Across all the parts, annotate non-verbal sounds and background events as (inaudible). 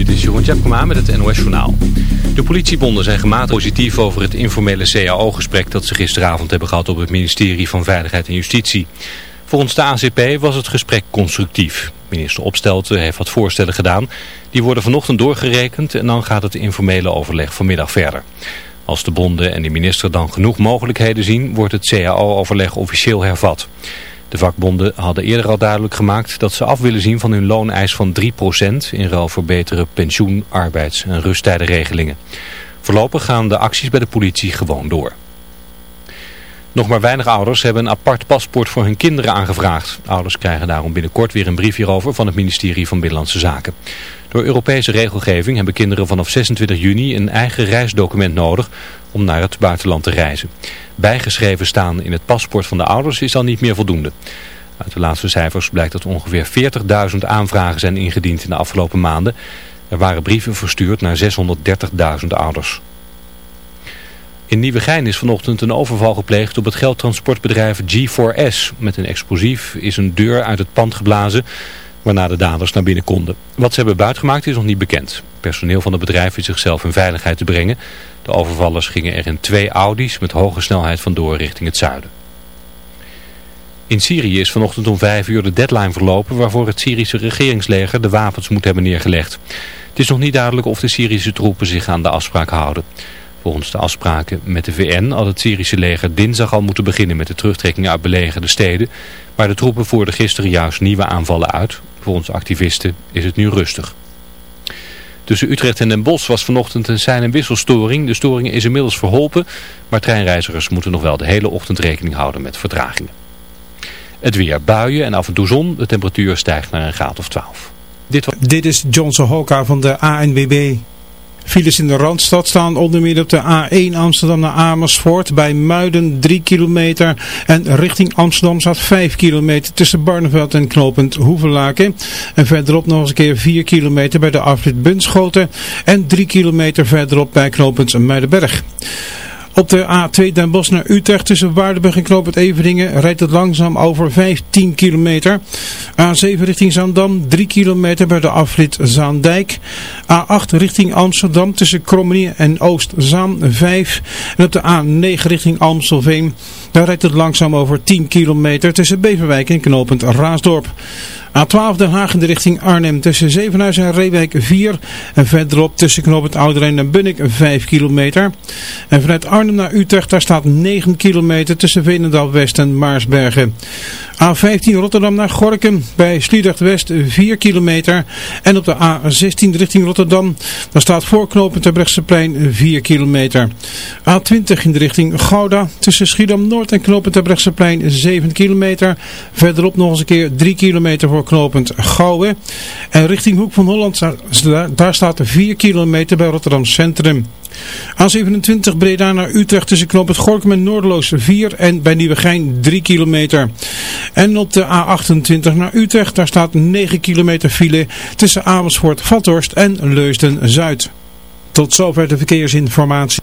Dit is Jeroen Tjepkema met het NOS Journaal. De politiebonden zijn gematigd positief over het informele CAO-gesprek dat ze gisteravond hebben gehad op het ministerie van Veiligheid en Justitie. Volgens de ACP was het gesprek constructief. Minister Opstelten heeft wat voorstellen gedaan. Die worden vanochtend doorgerekend en dan gaat het informele overleg vanmiddag verder. Als de bonden en de minister dan genoeg mogelijkheden zien, wordt het CAO-overleg officieel hervat. De vakbonden hadden eerder al duidelijk gemaakt dat ze af willen zien van hun looneis van 3% in ruil voor betere pensioen, arbeids- en rusttijdenregelingen. Voorlopig gaan de acties bij de politie gewoon door. Nog maar weinig ouders hebben een apart paspoort voor hun kinderen aangevraagd. Ouders krijgen daarom binnenkort weer een brief hierover van het ministerie van Binnenlandse Zaken. Door Europese regelgeving hebben kinderen vanaf 26 juni een eigen reisdocument nodig om naar het buitenland te reizen. Bijgeschreven staan in het paspoort van de ouders is dan niet meer voldoende. Uit de laatste cijfers blijkt dat ongeveer 40.000 aanvragen zijn ingediend in de afgelopen maanden. Er waren brieven verstuurd naar 630.000 ouders. In Nieuwegein is vanochtend een overval gepleegd op het geldtransportbedrijf G4S. Met een explosief is een deur uit het pand geblazen waarna de daders naar binnen konden. Wat ze hebben buitgemaakt is nog niet bekend. Personeel van het bedrijf is zichzelf in veiligheid te brengen. De overvallers gingen er in twee Audi's met hoge snelheid vandoor richting het zuiden. In Syrië is vanochtend om vijf uur de deadline verlopen waarvoor het Syrische regeringsleger de wapens moet hebben neergelegd. Het is nog niet duidelijk of de Syrische troepen zich aan de afspraak houden. Volgens de afspraken met de VN had het Syrische leger dinsdag al moeten beginnen met de terugtrekking uit belegerde steden. Maar de troepen voerden gisteren juist nieuwe aanvallen uit. Volgens activisten is het nu rustig. Tussen Utrecht en Den Bosch was vanochtend een sein- en wisselstoring. De storing is inmiddels verholpen, maar treinreizigers moeten nog wel de hele ochtend rekening houden met vertragingen. Het weer buien en af en toe zon. De temperatuur stijgt naar een graad of 12. Dit, Dit is Johnson Hoka van de ANWB. Files in de Randstad staan onder meer op de A1 Amsterdam naar Amersfoort. Bij Muiden 3 kilometer. En richting Amsterdam staat 5 kilometer tussen Barneveld en knooppunt Hoevelaken. En verderop nog eens een keer 4 kilometer bij de afrit Bunschoten. En 3 kilometer verderop bij knooppunt Muidenberg. Op de A2 Den Bosch naar Utrecht tussen Waardenburg en Knoop het Everdingen rijdt het langzaam over 15 kilometer. A7 richting Zaandam 3 kilometer bij de afrit Zaandijk. A8 richting Amsterdam tussen Krommenie en Oostzaan 5. En op de A9 richting Amstelveen daar rijdt het langzaam over 10 kilometer tussen Beverwijk en knooppunt Raasdorp. A12 Den Haag in de richting Arnhem tussen Zevenhuis en Reewijk 4. En verderop tussen knooppunt Ouderijn en Bunnik 5 kilometer. En vanuit Arnhem naar Utrecht daar staat 9 kilometer tussen Veenendaal West en Maarsbergen. A15 Rotterdam naar Gorkum bij Sliedrecht West 4 kilometer. En op de A16 richting Rotterdam daar staat voor knooppunt Terbrechtseplein 4 kilometer. A20 in de richting Gouda tussen Schiedam Noord en knooppunt Terbrechtseplein 7 kilometer. Verderop nog eens een keer 3 kilometer voor knooppunt Gouwen. En richting Hoek van Holland, daar staat 4 kilometer bij Rotterdam Centrum. A27 Breda naar Utrecht tussen knooppunt Gorkum en Noordeloos 4 en bij Nieuwegein 3 kilometer. En op de A28 naar Utrecht, daar staat 9 kilometer file tussen Amersfoort, Vathorst en Leusden Zuid. Tot zover de verkeersinformatie.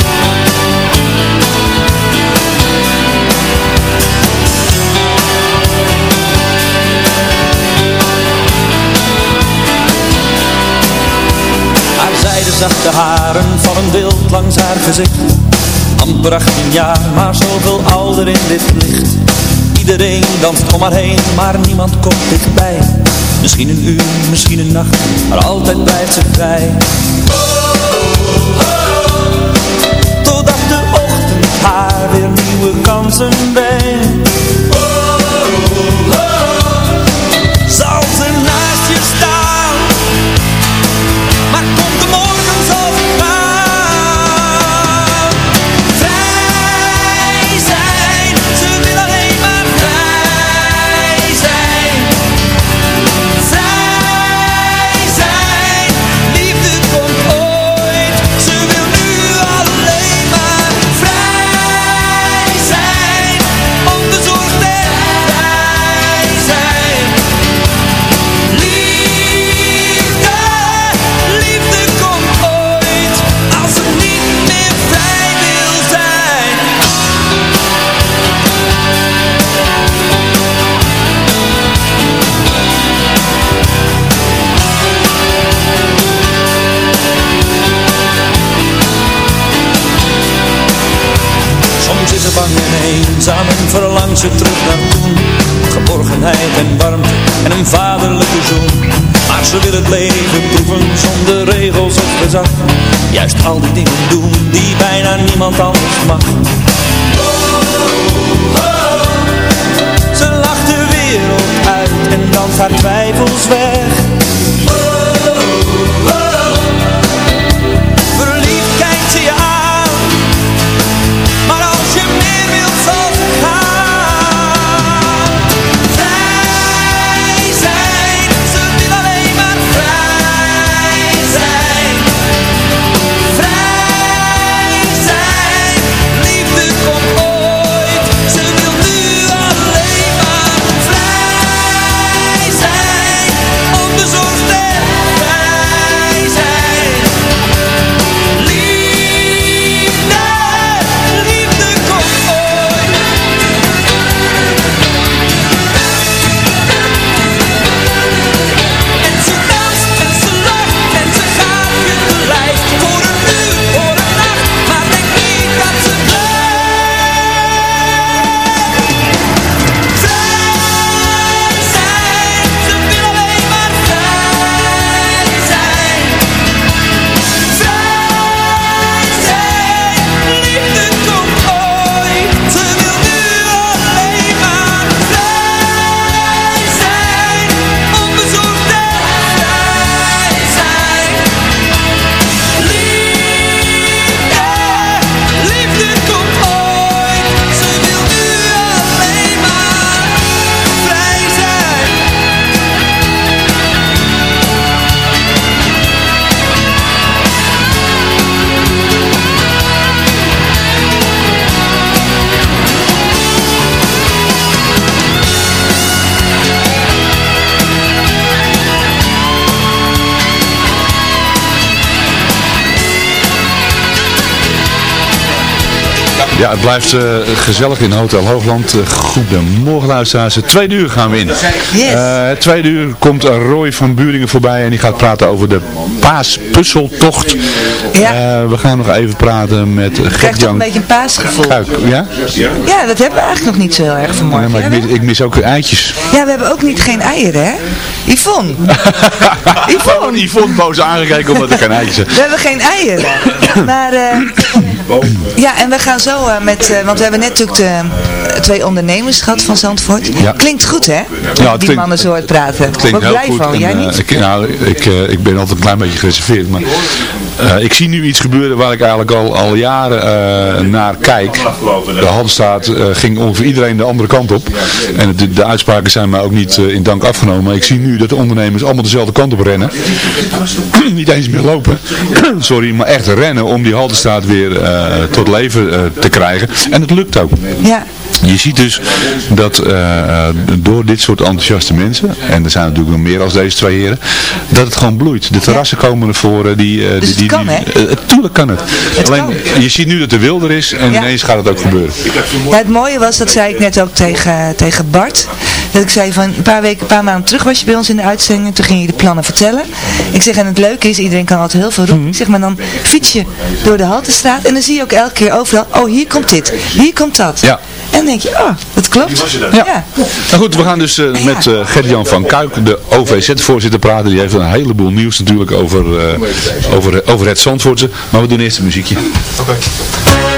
Zachte haren vallen wild langs haar gezicht. Amper 18 jaar, maar zoveel ouder in dit licht. Iedereen danst om haar heen, maar niemand komt dichtbij Misschien een uur, misschien een nacht, maar altijd blijft ze vrij. Totdat de ochtend haar weer nieuwe kansen brengt Ja, het blijft eh, gezellig in Hotel Hoogland. Uh, goedemorgen luisteraars. Het tweede uur gaan we in. Eh, het tweede uur komt Roy van Buringen voorbij en die gaat praten over de paaspuzzeltocht. Ja. Eh, we gaan nog even praten met krijg toch Gert-Jan een beetje een paasgevoel. Kuik. Ja? Ja, dat hebben we eigenlijk nog niet zo heel erg Nee, vanmorgen. maar ik mis, ik mis ook eitjes. Ja, we hebben ook niet geen eieren, hè? Yvonne. (laughs) Yvonne! Yvonne boos aangekeken omdat er geen eitjes zijn. We hebben geen eieren. Maar, eh, ja, en we gaan zo eh, met, eh, want we hebben net natuurlijk de twee ondernemers gehad van Zandvoort. Ja. Klinkt goed, hè? het Die klinkt- mannen zo hard praten. Het klinkt Word heel blij goed. van, En, jij eh, niet? ik, nou, ik, eh, ik ben altijd een klein beetje gereserveerd. Maar eh, ik zie nu iets gebeuren waar ik eigenlijk al, al jaren eh, naar kijk. De Haldenstaat eh ging ongeveer iedereen de andere kant op. En de, de uitspraken zijn mij ook niet in dank afgenomen. Maar ik zie nu dat de ondernemers allemaal dezelfde kant op rennen. (clears throat) niet eens meer lopen. (clears throat) Sorry, maar echt rennen om die Haldenstaat weer tot leven te krijgen. En het lukt ook. Ja. Je ziet dus dat eh, door dit soort enthousiaste mensen, en er zijn natuurlijk nog meer als deze twee heren, dat het gewoon bloeit. De terrassen komen ervoor. eh, die, Dus die, kan, hè? eh, tuurlijk kan het. Het Alleen, kan. je ziet nu dat er wilder is en Ja. ineens gaat het ook gebeuren. Ja, het mooie was, dat zei ik net ook tegen, tegen Bart. Dat ik zei van een paar weken, een paar maanden terug was je bij ons in de uitzending. En toen ging je de plannen vertellen. Ik zeg, en het leuke is, iedereen kan altijd heel veel roepen. Ik zeg, maar dan fiets je door de Haltestraat. En dan zie je ook elke keer overal, oh hier komt dit, hier komt dat. Ja. En dan denk je, oh, dat klopt. Ja. Ja. Nou goed, we gaan dus eh, met eh Gert-Jan van Kuik, de OVZ-voorzitter, praten. Die heeft een heleboel nieuws natuurlijk over, eh, over, over het Zandvoortse. Maar we doen eerst een muziekje. Who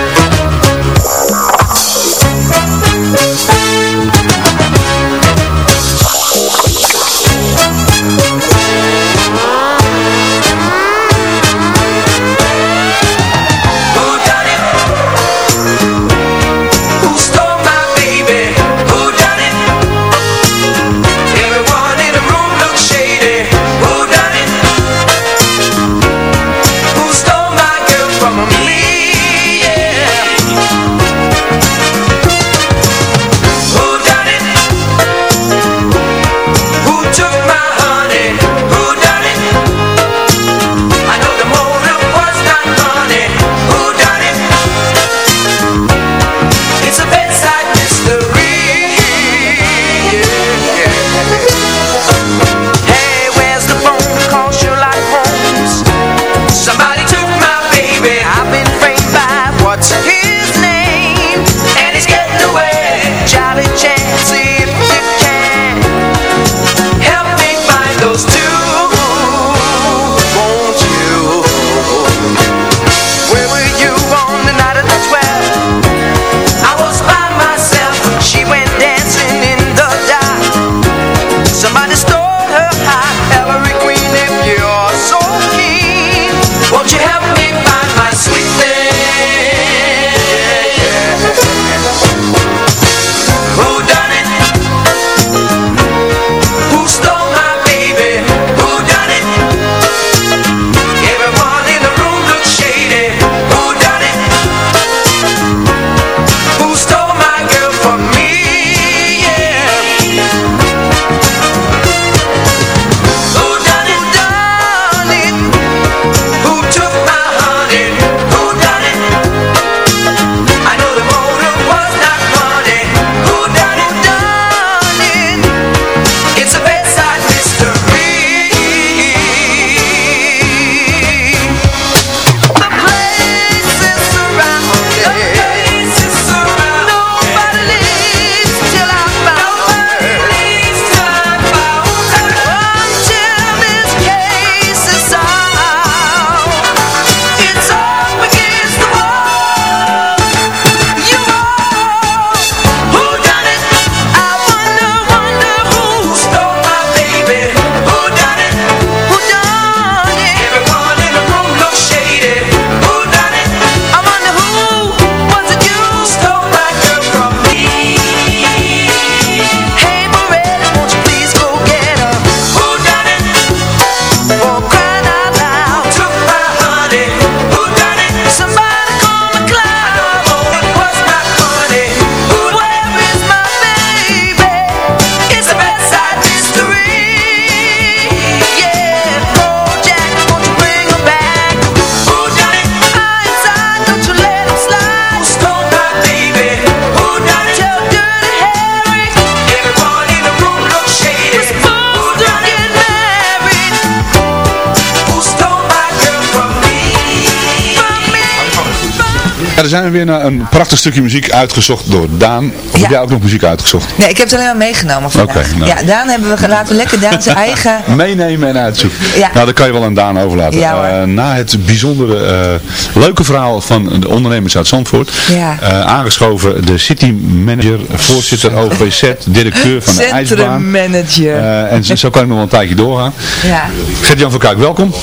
Dan zijn we weer naar een prachtig stukje muziek uitgezocht door Daan. Of Ja. heb jij ook nog muziek uitgezocht? Nee, ik heb het alleen maar meegenomen vandaag. Oké, nou. Ja, Daan hebben we laten lekker Daan zijn (laughs) eigen... Meenemen en uitzoeken. Ja. Nou, dat kan je wel aan Daan overlaten. Ja. Eh, na het bijzondere, eh, leuke verhaal van de ondernemers uit Zandvoort. Ja. eh, aangeschoven de city manager, voorzitter OVZ, directeur van de IJsbaan. Centrummanager. Eh, en zo, zo kan ik nog wel een tijdje doorgaan. ja. Gert-Jan van Kuik, welkom.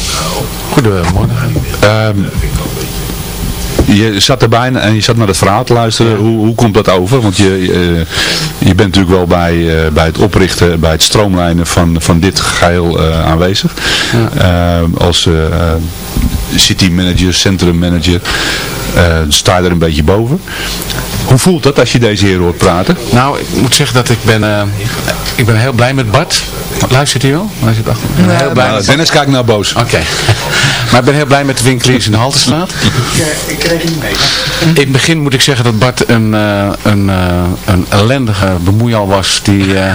Goedemorgen. Je zat erbij en je zat naar het verhaal te luisteren. Hoe, hoe komt dat over? Want je, eh, je bent natuurlijk wel bij, eh, bij het oprichten, bij het stroomlijnen van, van dit geheel eh, aanwezig. Ehm, als city manager, centrum manager, sta je er een beetje boven. Hoe voelt dat als je deze heer hoort praten? Nou, ik moet zeggen dat ik ben, ik ben heel blij met Bart. Luistert hij wel? Hij zit achter. Ik ben heel blij Nou, Dennis kijkt nou boos. Oké. (laughs) maar ik ben heel blij met de winkeliers in de Haltestraat. Ik kreeg niet mee. In het begin moet ik zeggen dat Bart een, eh, een, eh, een ellendige bemoeial was. Die, eh,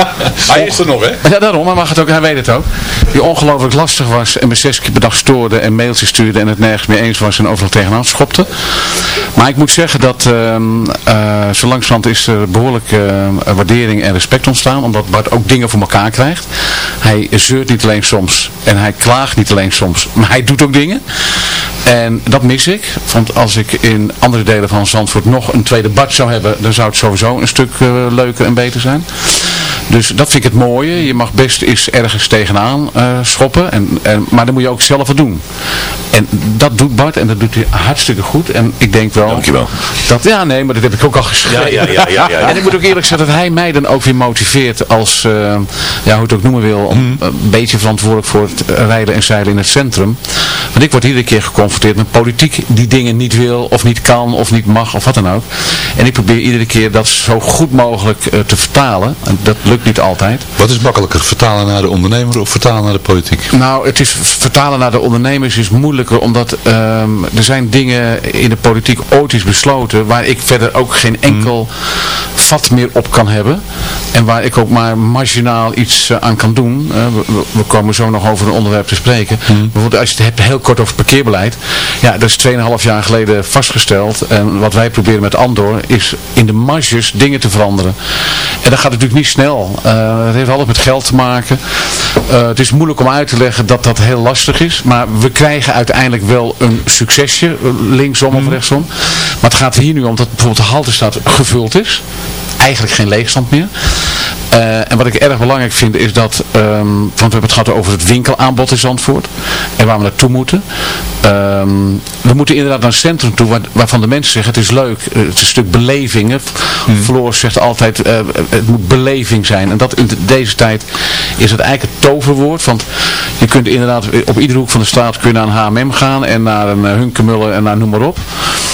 (laughs) Hij is er nog, hè? ja, daarom, hij, mag het ook, hij weet het ook. Die ongelooflijk lastig was en me zes keer per dag stoorde en mailtjes stuurde en het nergens mee eens was en overal tegenaan schopte. Maar ik moet zeggen dat ehm eh, zo langzamerhand is er behoorlijk eh, waardering en respect ontstaan. Omdat Bart ook dingen voor elkaar krijgt. Hij zeurt niet alleen soms en hij klaagt niet alleen soms. Maar hij doet ook dingen. En dat mis ik. Want als ik in andere delen van Zandvoort nog een tweede Bart zou hebben, dan zou het sowieso een stuk eh, leuker en beter zijn. Dus dat vind ik het mooie. Je mag best eens ergens tegenaan eh, schoppen. En, en, maar dan moet je ook zelf wat doen. En dat doet Bart en dat doet hij hartstikke goed. En ik denk wel... Dankjewel. Dat, ja, nee, maar dat heb ik ook al geschreven. Ja, ja, ja, ja. En ik moet ook eerlijk zeggen dat hij mij dan ook weer motiveert als, eh, ja, hoe het ook noemen wil, om Mhm. een beetje verantwoordelijk voor het rijden en zeilen in het centrum. Want ik word iedere keer geconfronteerd met politiek die dingen niet wil, of niet kan, of niet mag, of wat dan ook. En ik probeer iedere keer dat zo goed mogelijk eh, te vertalen. En dat lukt niet altijd. Wat is makkelijker, vertalen naar de ondernemer of vertalen naar de politiek? Nou, het is vertalen naar de ondernemers is moeilijker, omdat ehm, er zijn dingen in de politiek ooit is besloten, waar ik verder ook geen enkel vat meer op kan hebben. En waar ik ook maar marginaal iets eh, aan kan doen. Eh, we, komen zo nog over een onderwerp te spreken. Bijvoorbeeld als je het hebt heel kort over parkeerbeleid. Ja, dat is 2,5 jaar geleden vastgesteld. En wat wij proberen met Andor is in de marges dingen te veranderen. En dat gaat natuurlijk niet snel. Eh, het heeft alles met geld te maken. Eh, het is moeilijk om uit te leggen dat dat heel lastig is. Maar we krijgen uiteindelijk wel een succesje. eh, Linksom of rechtsom. Maar het gaat hier nu om dat bijvoorbeeld de haltestraat gevuld is. Eigenlijk geen leegstand meer. En wat ik erg belangrijk vind is dat, ehm, want we hebben het gehad over het winkelaanbod in Zandvoort en waar we naartoe moeten. Ehm, we moeten inderdaad naar een centrum toe waar, waarvan de mensen zeggen het is leuk, het is een stuk beleving. Hè. Floor zegt altijd het moet beleving zijn en dat in de- deze tijd is het eigenlijk het toverwoord, want je kunt inderdaad op iedere hoek van de straat kun je naar een H&M gaan en naar een uh, Hunkemuller en naar noem maar op.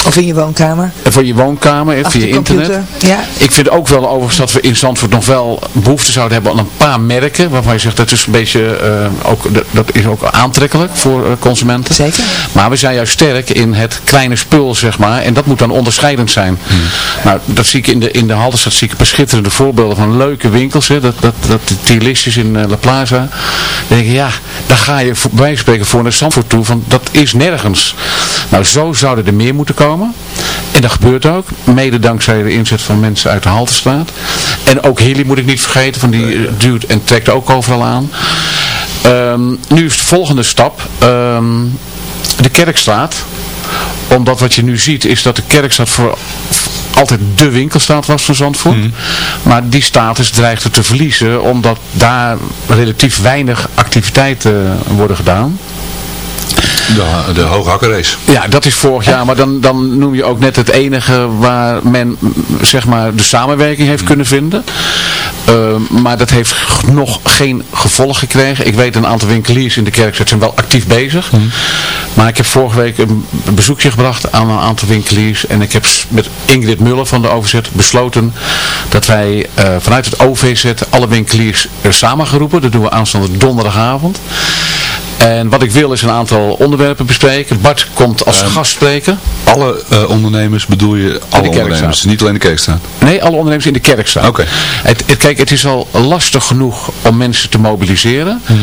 Of in je woonkamer. En voor je woonkamer, hè, Achter via internet. Ja. Ik vind ook wel overigens dat we in Zandvoort nog wel behoefte zouden hebben aan een paar merken. Waarvan je zegt dat is een beetje, eh, ook, dat, is ook aantrekkelijk voor eh, consumenten. Zeker. Maar we zijn juist sterk in het kleine spul, zeg maar. En dat moet dan onderscheidend zijn. Nou, dat zie ik in de, in de Haldenstad zie ik een paar schitterende voorbeelden van leuke winkels. Hè. Dat, dat, dat de Tierlistjes in eh, La Plaza. Dan denk ik, ja, daar ga je voor, bij spreken voor naar Zandvoort toe. Van, dat is nergens. Nou, zo zouden er meer moeten komen. En dat gebeurt ook. Mede dankzij de inzet van mensen uit de Haltestraat. En ook Hilly moet ik niet vergeten. Van die eh, duwt en trekt ook overal aan. Ehm, nu is de volgende stap. ehm, de Kerkstraat. Omdat wat je nu ziet is dat de Kerkstraat voor altijd de winkelstraat was van Zandvoort. Maar die status dreigt het te verliezen omdat daar relatief weinig activiteiten worden gedaan. De, de hooghakkerrace. Ja, dat is vorig jaar, maar dan, dan noem je ook net het enige waar men zeg maar de samenwerking heeft kunnen vinden. Ehm, maar dat heeft nog geen gevolg gekregen. Ik weet een aantal winkeliers in de kerkstad zijn wel actief bezig. Maar ik heb vorige week een bezoekje gebracht aan een aantal winkeliers. En ik heb met Ingrid Muller van de OVZ besloten dat wij eh, vanuit het OVZ alle winkeliers eh, samengeroepen. Dat doen we aanstaande donderdagavond. En wat ik wil is een aantal onderwerpen bespreken. Bart komt als gastspreker. Alle eh, ondernemers bedoel je alle ondernemers, niet alleen de Kerkstraat. Nee, alle ondernemers in de kerkstraat. Oké. Het, het, kijk, het is al lastig genoeg om mensen te mobiliseren. Mhm.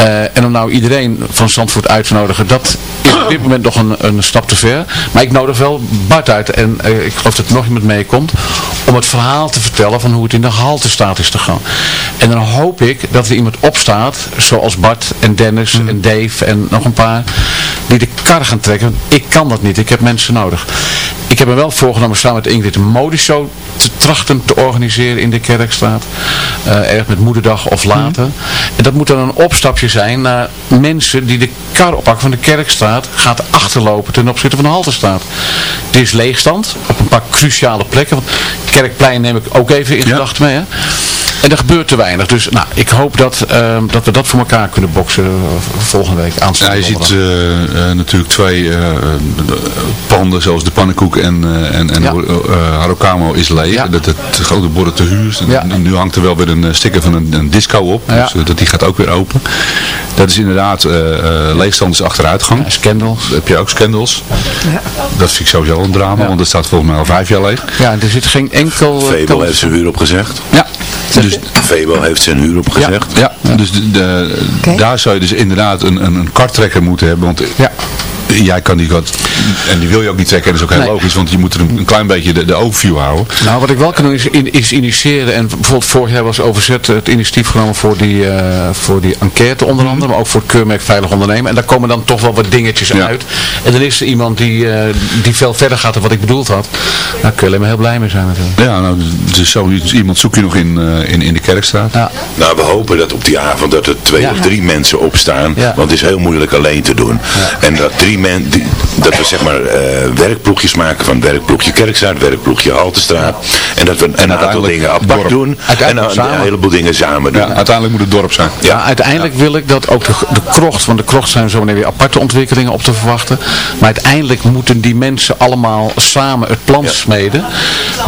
Eh, en om nou iedereen van Zandvoort uit te nodigen, dat is op dit moment nog een, een stap te ver. Maar ik nodig wel Bart uit, en eh, ik geloof dat er nog iemand meekomt, om het verhaal te vertellen van hoe het in de haltestaat is te gaan. En dan hoop ik dat er iemand opstaat, zoals Bart en Dennis Mhm. en Dave en nog een paar, die de kar gaan trekken. Ik kan dat niet, ik heb mensen nodig. Ik heb me wel voorgenomen samen met Ingrid een modeshow te trachten te organiseren in de Kerkstraat. Eh erg met moederdag of later. En dat moet dan een opstapje zijn naar mensen die de kar oppakken van de Kerkstraat gaat achterlopen ten opzichte van de Halterstraat. Het is leegstand op een paar cruciale plekken. Want Kerkplein neem ik ook even in Ja. gedachten mee. Hè? En er gebeurt te weinig. Dus nou, ik hoop dat, ehm, dat we dat voor elkaar kunnen boksen eh, volgende week Ja, aanstaande je ziet eh, eh, natuurlijk twee panden zoals de pannenkoek en, eh, en, en Ja. eh, Harokamo is leeg. Ja. Dat het grote borden te huur is. Ja. Nu hangt er wel weer een sticker van een, een disco op. Ja. Dus dat die gaat ook weer open. Dat is inderdaad eh eh, leegstand is achteruitgang. Ja, scandals. Heb je ook scandals. Dat vind ik sowieso een drama, Ja. want dat staat volgens mij al vijf jaar leeg. Ja, er zit geen enkel... kans- heeft zijn huur opgezegd. Ja, dus, Febo heeft zijn huur opgezegd. ja, dus de, de- daar zou je dus inderdaad een, een, een karttrekker moeten hebben. Want Ja. Jij kan die kart, en die wil je ook niet trekken. En dat is ook heel Nee. logisch, want je moet er een, een klein beetje de, de overview houden. Nou, wat ik wel kan doen is, in- is initiëren. En bijvoorbeeld vorig jaar was overzet het initiatief genomen voor die, eh, voor die enquête onder andere. Maar ook voor het keurmerk Veilig Ondernemen. En daar komen dan toch wel wat dingetjes Ja. uit. En dan is er iemand die, eh, die veel verder gaat dan wat ik bedoeld had. Daar kun je alleen maar heel blij mee zijn natuurlijk. Ja, nou, dus zo iemand zoek je nog in, eh, in, in de Kerkstraat. Ja. Nou, we hopen dat op die avond dat er twee Ja. of drie mensen opstaan. Ja. Want het is heel moeilijk alleen te doen. En dat drie men, die, dat we zeg maar eh, werkploegjes maken van werkploegje Kerkstraat, werkploegje Haltestraat. En dat we een aantal uiteindelijk dingen apart dorp. doen. En Uiteindelijk een, heleboel dingen samen doen. Ja, uiteindelijk moet het dorp zijn. Ja, uiteindelijk wil ik dat ook de, de krocht, want de krocht zijn zo meteen weer aparte ontwikkelingen op te verwachten. Maar uiteindelijk moeten die mensen allemaal samen het plan smeden.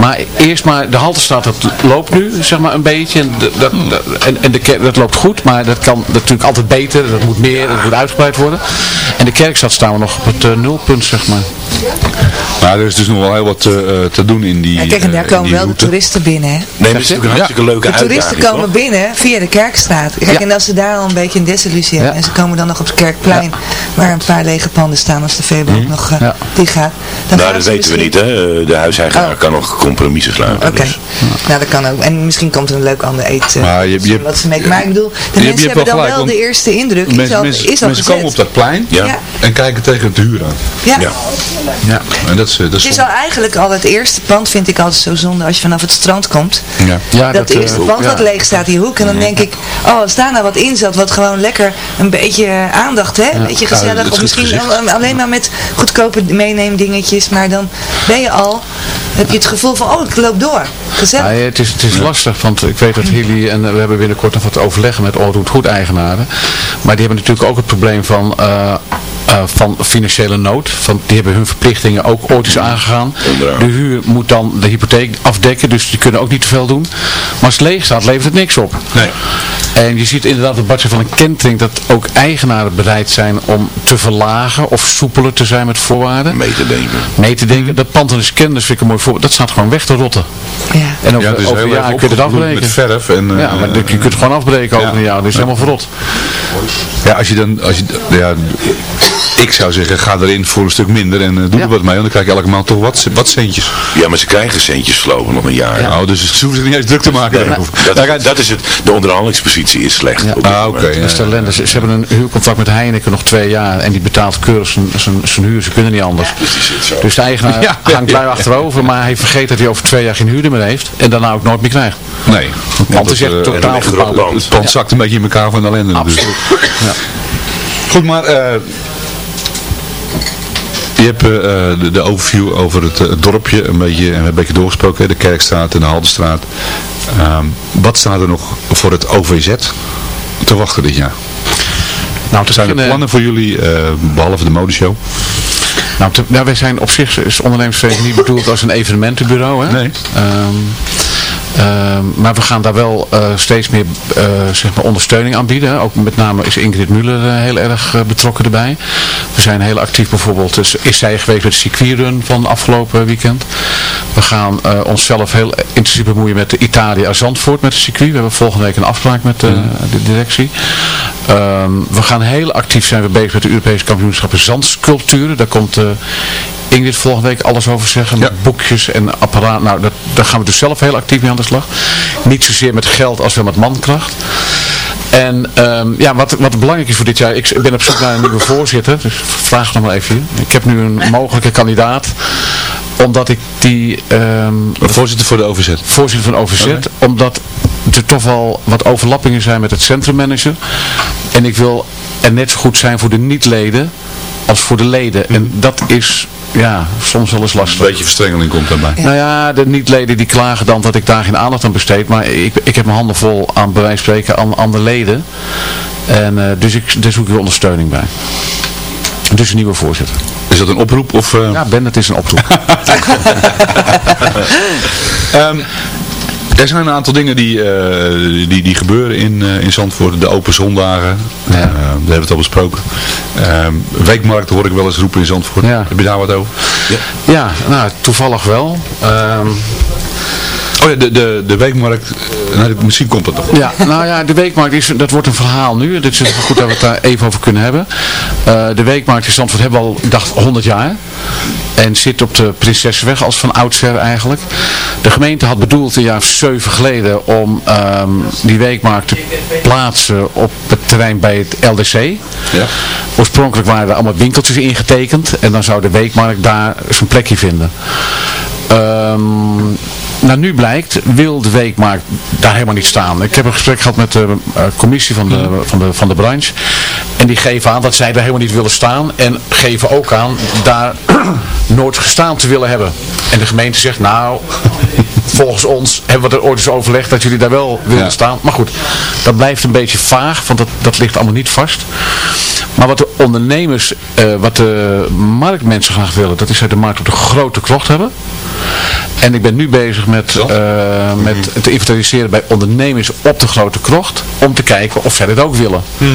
Maar eerst maar, de Haltestraat, dat loopt nu, zeg maar, een beetje. En, de, dat, dat- en, en de kerk, dat loopt goed, maar dat kan natuurlijk altijd beter. Dat moet meer, dat moet uitgebreid worden. En de kerkstad staan we nog op het eh, nulpunt, zeg maar. Maar er is dus nog wel heel wat eh, eh, te doen in die Ja, kijk, en daar eh, komen wel de route. toeristen binnen, hè. Nee, dat is natuurlijk een hartstikke leuke De toeristen uitdaging, komen toch? binnen via de Kerkstraat. Kijk, Ja. en als ze daar al een beetje een desillusie hebben. Ja. En ze komen dan nog op het Kerkplein. Waar een paar lege panden staan als de Febo ook nog eh, Ja. die gaat. Dan Nou, gaan dat ze weten we misschien- niet, hè. De huiseigenaar Oh. kan nog compromissen sluiten. Oké, dus. nou dat kan ook. En misschien komt er een leuk ander eten. Maar je- je- wat ze mee. Maar ik bedoel, de je mensen hebben wel dan gelijk, wel de eerste indruk. Is Mensen, al, is al mensen gezet. komen op dat plein en kijken tegen het huur aan. Ja. Ja. Ja. En dat is, eh, dat is Het is al eigenlijk al het eerste pand, vind ik altijd zo zonde als je vanaf het strand komt. ja. Ja, dat, eh, eerste pand ja. wat leeg staat, die hoek. En dan denk ik, oh, als daar nou wat in zat, wat gewoon lekker een beetje eh, aandacht, hè? Een beetje gezellig. het of het misschien alleen maar met goedkope meeneemdingetjes. Maar dan ben je al, heb je het gevoel van, oh, ik loop door. Gezellig. Ja, het is, het is lastig, want ik weet dat Hilly en we hebben binnenkort nog wat overleggen met Allroad Goed eigenaren. Maar die hebben natuurlijk ook het probleem van, eh, eh, van financiële nood. Van, die hebben hun verplichtingen ook ooit eens aangegaan. De huur moet dan de hypotheek afdekken, dus die kunnen ook niet te veel doen. Maar als het leeg staat, levert het niks op. Nee. En je ziet inderdaad op Bartje van een kentering dat ook eigenaren bereid zijn om te verlagen of soepeler te zijn met voorwaarden. Mee te denken. Mee te denken. Dat pand in de scanners vind ik een mooi voorbeeld. Dat staat gewoon weg te rotten. Ja. En over, Ja, het is over heel een jaar kun je het afbreken. met verf. En, eh, ja, maar je kunt het gewoon afbreken over een jaar. Dat is helemaal verrot. Ja, als je dan, als je, ja, ik zou zeggen, ga erin voor een stuk minder en eh, doe Ja. er wat mee, want dan krijg je elke maand toch wat, wat centjes. Ja, maar ze krijgen centjes voorlopig nog een jaar. Nou, dus ze hoeven zich niet eens druk te maken. Nee, dat, gaat- dat is het. De onderhandelingspositie is slecht. Ja. Ah, oké. Ellende. Ze, ze hebben een huurcontract met Heineken nog twee jaar. En die betaalt keurig zijn, huur. Ze kunnen niet anders. Dus die zit zo. Dus de eigenaar (laughs) Ja. hangt lui achterover. Maar hij vergeet dat hij over twee jaar geen huurder meer heeft. En daarna ook nooit meer krijgt. Nee. Want het is echt eh, totaal verbouwd. Het pand zakt een beetje in elkaar van de ellende. Absoluut. Dus. Ja. Goed, maar eh, je hebt eh, de, de overview over het, eh, het dorpje een beetje, een beetje doorgesproken. hè, De Kerkstraat en de Haldenstraat. Ehm, wat staat er nog voor het OVZ te wachten dit jaar? Nou, te Zijn er plannen voor jullie, eh, behalve de modeshow? Nou, te, nou, wij zijn op zich, is ondernemersvereniging niet bedoeld als een evenementenbureau. Hè? Nee. Ehm, maar we gaan daar wel eh, steeds meer eh, zeg maar ondersteuning aan bieden. Ook met name is Ingrid Muller eh, heel erg betrokken erbij. We zijn heel actief bijvoorbeeld, dus is zij geweest met de circuitrun van afgelopen weekend. We gaan onszelf heel intensief bemoeien met de Italië Zandvoort met het circuit. We hebben volgende week een afspraak met de, de directie. Ehm, we gaan heel actief zijn we bezig met de Europese kampioenschappen zandsculpturen. Daar komt Ingrid volgende week alles over zeggen. Met Ja. boekjes en apparaat. Nou, dat, daar gaan we dus zelf heel actief mee aan de slag. Niet zozeer met geld als wel met mankracht. En ehm, ja, wat, wat belangrijk is voor dit jaar, ik ben op zoek naar een nieuwe voorzitter, dus vraag nog maar even hier. Ik heb nu een mogelijke kandidaat, omdat ik die ehm, Voorzitter voor de OVZ. voorzitter van OVZ, Oké. omdat er toch wel wat overlappingen zijn met het centrummanager. En ik wil er net zo goed zijn voor de niet-leden als voor de leden. En dat is ja, soms wel eens lastig. Een beetje verstrengeling komt daarbij. Nou ja, de niet-leden die klagen dan dat ik daar geen aandacht aan besteed. Maar ik, ik heb mijn handen vol aan bij wijze van spreken aan, aan de leden. En eh, dus ik, daar zoek ik weer ondersteuning bij. Dus een nieuwe voorzitter. Is dat een oproep? Of, eh? Ja, Ben, het is een oproep. (laughs) (laughs) Ehm, er zijn een aantal dingen die, eh, die, die gebeuren in, eh, in Zandvoort. De open zondagen, Ja. Eh, daar hebben we het al besproken. Ehm, weekmarkt hoor ik wel eens roepen in Zandvoort. Ja. Heb je daar wat over? ja, nou, toevallig wel. Ehm, Oh ja, de, de, de weekmarkt, nou, misschien komt het nog. Ja, nou ja, de weekmarkt is, dat wordt een verhaal nu. Het is goed dat we het daar even over kunnen hebben. Eh, de weekmarkt in Zandvoort hebben we al, ik dacht, 100 jaar. En zit op de Prinsessenweg als van oudsher eigenlijk. De gemeente had bedoeld een jaar of zeven geleden om ehm, die weekmarkt te plaatsen op het terrein bij het LDC. Ja. Oorspronkelijk waren er allemaal winkeltjes ingetekend. En dan zou de weekmarkt daar zijn plekje vinden. Nou, nu blijkt, wil de weekmarkt daar helemaal niet staan. Ik heb een gesprek gehad met de eh, commissie van de, van, de, van de branche. En die geven aan dat zij daar helemaal niet willen staan. En geven ook aan daar (clears throat) nooit gestaan te willen hebben. En de gemeente zegt, nou, volgens ons hebben we er ooit eens overlegd dat jullie daar wel willen Ja. staan. Maar goed, dat blijft een beetje vaag, want dat, dat ligt allemaal niet vast. Maar wat de ondernemers, eh, wat de marktmensen graag willen, dat is dat de markt op de grote krocht hebben. En ik ben nu bezig met, eh, met het inventariseren bij ondernemers op de grote krocht. Om te kijken of zij dit ook willen. Dat-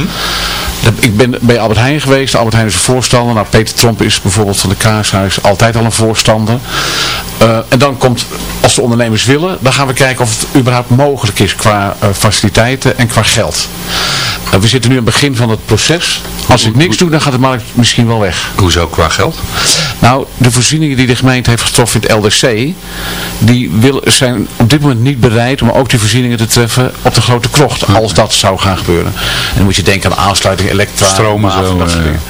Ik ben bij Albert Heijn geweest. Albert Heijn is een voorstander. Nou, Peter Tromp is bijvoorbeeld van de Kaashuis altijd al een voorstander. Eh, en dan komt, als de ondernemers willen, dan gaan we kijken of het überhaupt mogelijk is qua eh, faciliteiten en qua geld. Eh, we zitten nu aan het begin van het proces. Als ik niks doe, dan gaat de markt misschien wel weg. Hoezo qua geld? Nou, de voorzieningen die de gemeente heeft getroffen in het LDC, die willen, zijn op dit moment niet bereid om ook die voorzieningen te treffen op de grote krocht, als dat zou gaan gebeuren. En dan moet je denken aan aansluiting, elektra, Stroom en zo, water, dat soort dingen.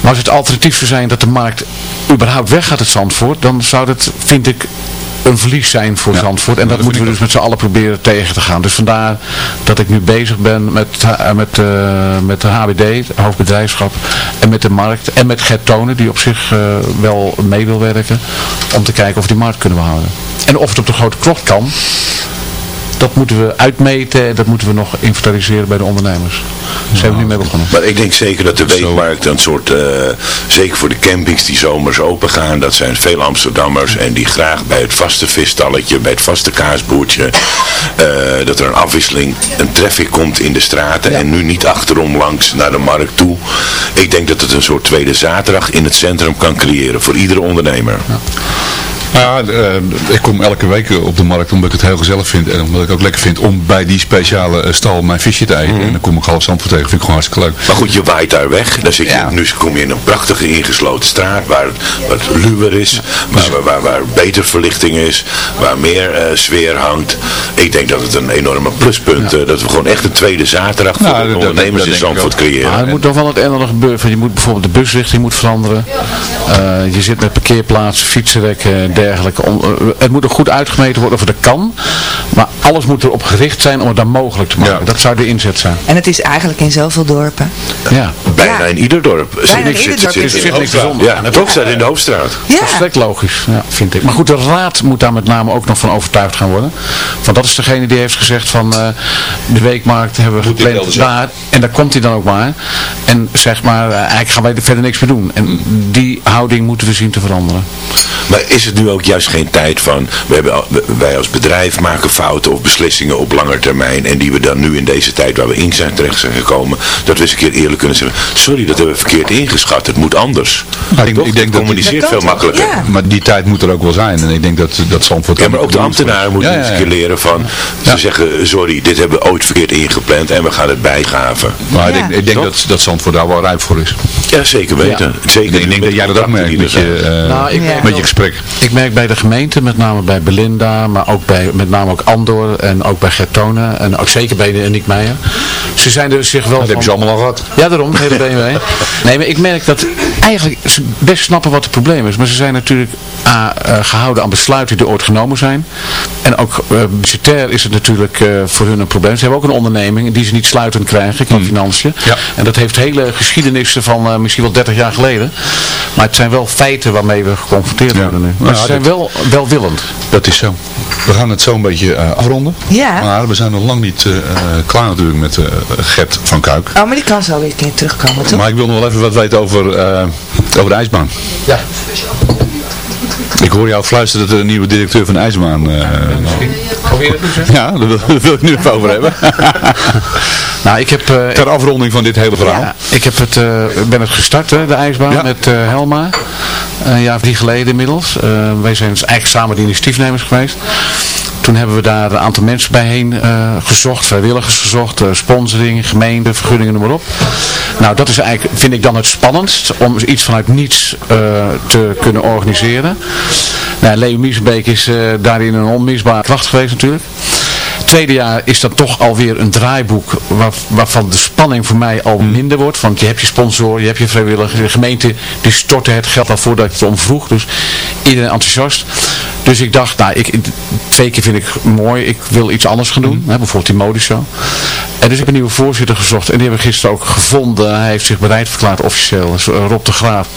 Maar als het alternatief zou zijn dat de markt überhaupt weggaat uit Zandvoort, dan zou dat, vind ik, een verlies zijn voor Ja, Zandvoort. En dat dat moeten we dus met z'n allen proberen tegen te gaan. Dus vandaar dat ik nu bezig ben met, eh, met, eh, met de HBD, het hoofdbedrijfschap, en met de markt. En met Gert Tonen, die op zich eh, wel mee wil werken. Om te kijken of we die markt kunnen behouden. En of het op de grote krocht kan, dat moeten we uitmeten. en Dat moeten we nog inventariseren bij de ondernemers. Daar zijn we nu mee begonnen. Maar ik denk zeker dat de weekmarkt een soort, eh, zeker voor de campings die zomers open gaan, dat zijn veel Amsterdammers en die graag bij het vaste visstalletje, bij het vaste kaasboertje, eh, dat er een afwisseling, een traffic komt in de straten en nu niet achterom langs naar de markt toe. Ik denk dat het een soort tweede zaterdag in het centrum kan creëren voor iedere ondernemer. Ja, eh, ik kom elke week eh, op de markt omdat ik het heel gezellig vind. En omdat ik ook lekker vind om bij die speciale eh, stal mijn visje te eten. En dan kom ik half Zandvoort tegen. Vind ik gewoon hartstikke leuk. Maar goed, je waait daar weg. Dan zit je, Ja. Nu kom je in een prachtige ingesloten straat waar het wat ruwer is. Waar, waar, waar, waar beter verlichting is. Waar meer eh, sfeer hangt. Ik denk dat het een enorme pluspunt is. dat we gewoon echt een tweede zaterdag voor Nou, de ondernemers in Zandvoort creëren. Maar er moet nog wel het een en ander gebeuren. Je moet bijvoorbeeld de busrichting moet veranderen. Eh, je zit met parkeerplaatsen, fietsenrekken en dergelijke. Om, eh, het moet nog goed uitgemeten worden of het er kan. Maar alles moet erop gericht zijn om het dan mogelijk te maken. Ja. Dat zou de inzet zijn. En het is eigenlijk in zoveel dorpen. Ja. Bijna Ja. in ieder dorp. Bijna in ieder dorp zit is in het. de hoofdstraat. Zit niks Ja, het ook staat in de hoofdstraat. Ja. Volstrekt logisch, ja, vind ik. Maar goed, de raad moet daar met name ook nog van overtuigd gaan worden. Want dat is degene die heeft gezegd van eh, de weekmarkt hebben we Moet gepland daar. En daar komt hij dan ook maar. En zeg maar, eh, eigenlijk gaan wij er verder niks meer doen. En die houding moeten we zien te veranderen. Maar is het nu ook juist geen tijd van, we hebben, al- wij als bedrijf maken fouten of beslissingen op lange termijn en die we dan nu in deze tijd waar we in zijn terecht zijn gekomen, dat we eens een keer eerlijk kunnen zeggen, sorry dat hebben we verkeerd ingeschat, het moet anders. Nou, ik- Toch? ik denk dat- communiceert Dat veel makkelijker. Ja. Maar die tijd moet er ook wel zijn. En ik denk dat, dat Zandvoort... Ja, maar ook de ambtenaren moeten Ja, eens ja, een keer leren van, ze Ja. zeggen, sorry, dit hebben we ooit verkeerd ingepland en we gaan het bijgaven. Maar ik denk, ik denk dat, dat Zandvoort daar wel rijp voor is. Ja, zeker weten. Zeker Ik denk dat jij dat ook merkt met je, eh, Nou, ik Ja. merk met je gesprek. Ik merk bij de gemeente, met name bij Belinda, maar ook bij met name ook Andor, en ook bij Gert Tonen en ook zeker bij de Nick Meijer. Ze zijn er zich wel Dat hebben ze allemaal al gehad. Ja, daarom, de hele BMW. (laughs) Nee, maar ik merk dat eigenlijk ze best snappen wat het probleem is. Maar ze zijn natuurlijk A, eh, gehouden aan besluiten die ooit genomen zijn. En ook uh, budgetair is het natuurlijk eh, voor hun een probleem. Ze hebben ook een onderneming die ze niet sluitend krijgen qua financiën. Ja. En dat heeft hele geschiedenissen van eh, misschien wel 30 jaar geleden. Maar het zijn wel feiten waarmee we geconfronteerd Ja. worden nu. Maar ze zijn wel welwillend. Dat is zo. We gaan het zo een beetje eh, afronden. Ja. Maar we zijn nog lang niet eh, eh, klaar natuurlijk met eh, Gert van Kuik. Oh, maar die kan zo weer een keer terugkomen, toch? Maar ik wil nog wel even wat weten over, eh, over de ijsbaan. Ja. Ik hoor jou fluisteren dat de nieuwe directeur van de ijsbaan... eh, (laughs) ja, daar wil, daar wil ik nu even over hebben. (laughs) Nou, ik heb... eh, Ter afronding van dit hele verhaal. Ja, ik heb het, ik ben het gestart, hè, de ijsbaan, Ja. met Helma. Een jaar of drie geleden inmiddels. Wij zijn dus eigenlijk samen de initiatiefnemers geweest. Toen hebben we daar een aantal mensen bijheen eh, gezocht, vrijwilligers gezocht, eh, sponsoring, gemeente, vergunningen, noem maar op. Nou, dat is eigenlijk, vind ik dan het spannendst, om iets vanuit niets eh, te kunnen organiseren. Nou, Leo Miesbeek is daarin een onmisbare kracht geweest natuurlijk. Tweede jaar is dat toch alweer een draaiboek waar, waarvan de spanning voor mij al minder wordt. Want je hebt je sponsor, je hebt je vrijwilligers, de gemeente die stortte het geld al voordat ik het om vroeg. Dus iedereen enthousiast. Dus ik dacht, nou, ik, twee keer vind ik mooi, ik wil iets anders gaan doen. Hè, bijvoorbeeld die modeshow. En dus ik heb een nieuwe voorzitter gezocht en die hebben we gisteren ook gevonden. Hij heeft zich bereid verklaard officieel, dat is eh, Rob de Graaf.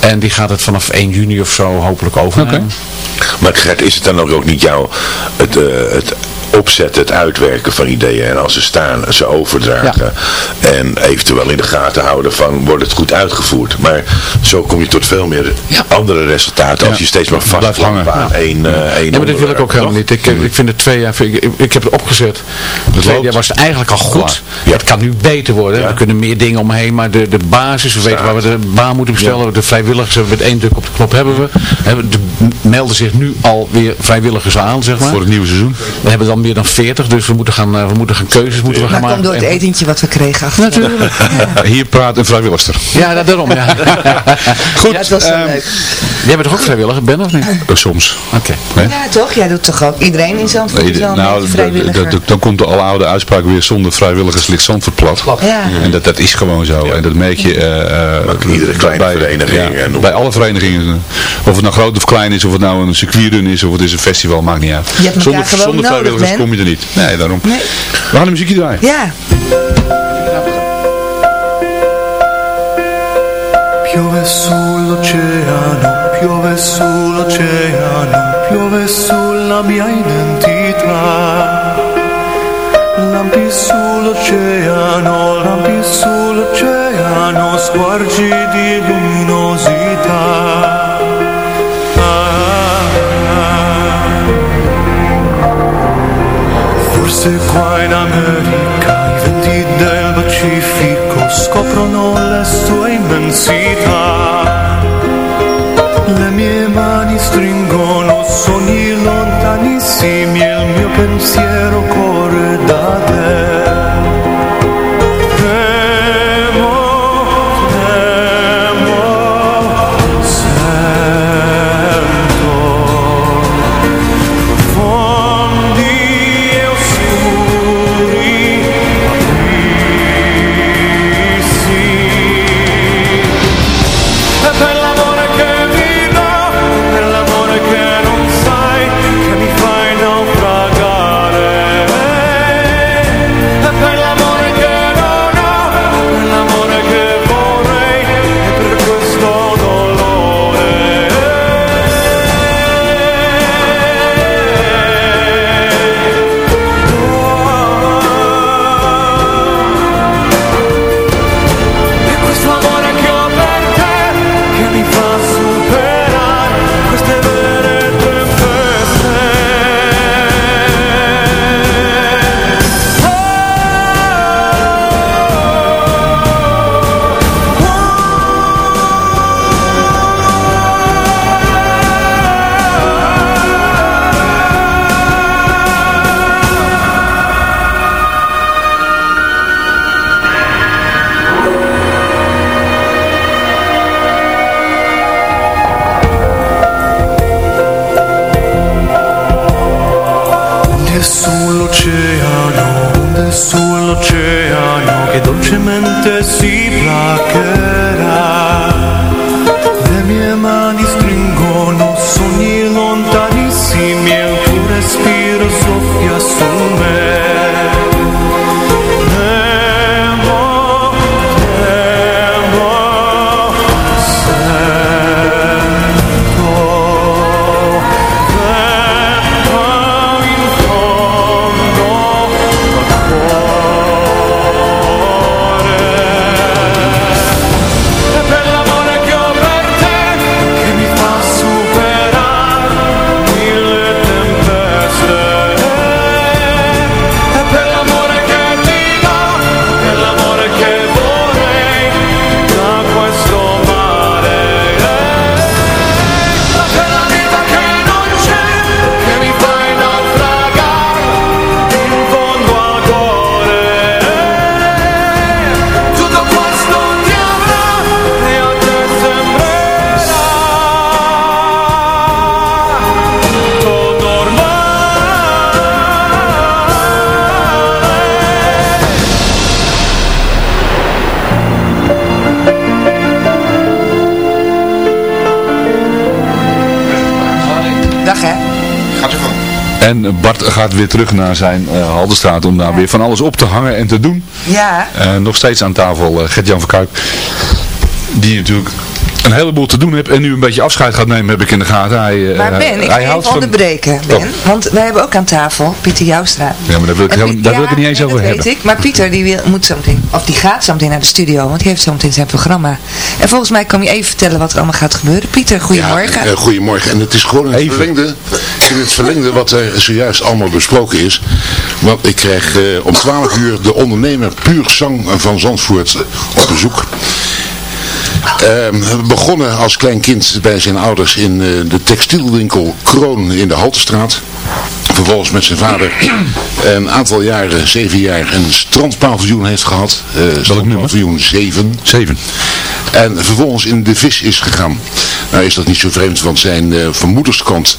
En die gaat het vanaf 1 juni of zo hopelijk overnemen. Maar Gert, is het dan ook, ook niet jouw het, eh, het opzetten, het uitwerken van ideeën en als ze staan, ze overdragen en eventueel in de gaten houden van wordt het goed uitgevoerd. Maar zo kom je tot veel meer andere resultaten als je steeds maar vast Blijft hangen. aan één, eh, één Ja, maar dat wil ik ook helemaal niet. Ik, ik vind het twee jaar, ik, ik, heb het opgezet. Het tweede jaar was het eigenlijk al goed. Het kan nu beter worden. We kunnen meer dingen omheen, maar de, de basis, we weten waar we de baan moeten bestellen. De vrijwilligers, hebben we met één druk op de knop hebben we. De, melden zich nu alweer vrijwilligers aan, zeg maar. Voor het nieuwe seizoen. We hebben dan meer dan 40, dus we moeten gaan, eh, we moeten gaan keuzes moeten we gaan Dat maken. komt door het En- etentje wat we kregen achter. Natuurlijk. Hier praat een vrijwilligster. Ja, dat- daarom. Ja. (laughs) Goed, Ja, het was zo ehm, leuk. Jij bent toch ook vrijwilliger, Ben, of niet? eh, soms. Oké. Ja, toch? Jij doet toch ook iedereen in Zandvoort wel een nou, vrijwilliger. d- dan komt de aloude uitspraak weer zonder vrijwilligers ligt Zandvoort plat. Ja. En dat, dat is gewoon zo. En dat merk je eh, eh, Maar iedere kleine vereniging ja, bij alle verenigingen. Of het nou groot of klein is, of het nou een circuitrun is, of het is een festival, maakt niet uit. Je hebt zonder gewoon zonder nodig, vrijwilligers Ben. kom je er niet. Nee, daarom. Nee. We gaan een muziekje draaien. Ja. Piove sull'oceano, piove sull'oceano, piove sulla mia identità. Lampi sull'oceano, lampi sull'oceano, squarci di luminosità. Forse qua in America i venti del Pacifico scoprono la sua immensità. Le mie mani stringono sogni lontanissimi e il mio pensiero corre da te. Te si gaat weer terug naar zijn uh, Haldenstraat om daar weer van alles op te hangen en te doen. Ja. Eh, nog steeds aan tafel uh, Gert-Jan van Kuik. Die natuurlijk een heleboel te doen heeft en nu een beetje afscheid gaat nemen, heb ik in de gaten. Hij, eh, Maar Ben, ik hij ga houdt even van- onderbreken, Ben. Oh. Want wij hebben ook aan tafel Pieter Joustra. Ja, maar daar wil ik, En helemaal- Piet- daar ja, wil ik het niet eens over dat hebben. weet ik. Maar Pieter die wil, moet zo meteen, of die gaat zo meteen naar de studio, want die heeft zo meteen zijn programma. En volgens mij kan je even vertellen wat er allemaal gaat gebeuren. Pieter, goedemorgen. Ja, eh, goedemorgen. En het is gewoon in het, verlengde, in het verlengde wat er zojuist allemaal besproken is. Want ik krijg eh, om 12 uur de ondernemer Puur Zang van Zandvoort op bezoek. Ehm, we begonnen als klein kind bij zijn ouders in eh, de textielwinkel Kroon in de Haltestraat. Vervolgens met zijn vader (clears throat) een aantal jaren, zeven jaar, een strandpaviljoen heeft gehad. Uh, strandpaviljoen 7. 7. En vervolgens in de vis is gegaan. Nou is dat niet zo vreemd, want zijn uh, vermoederskant,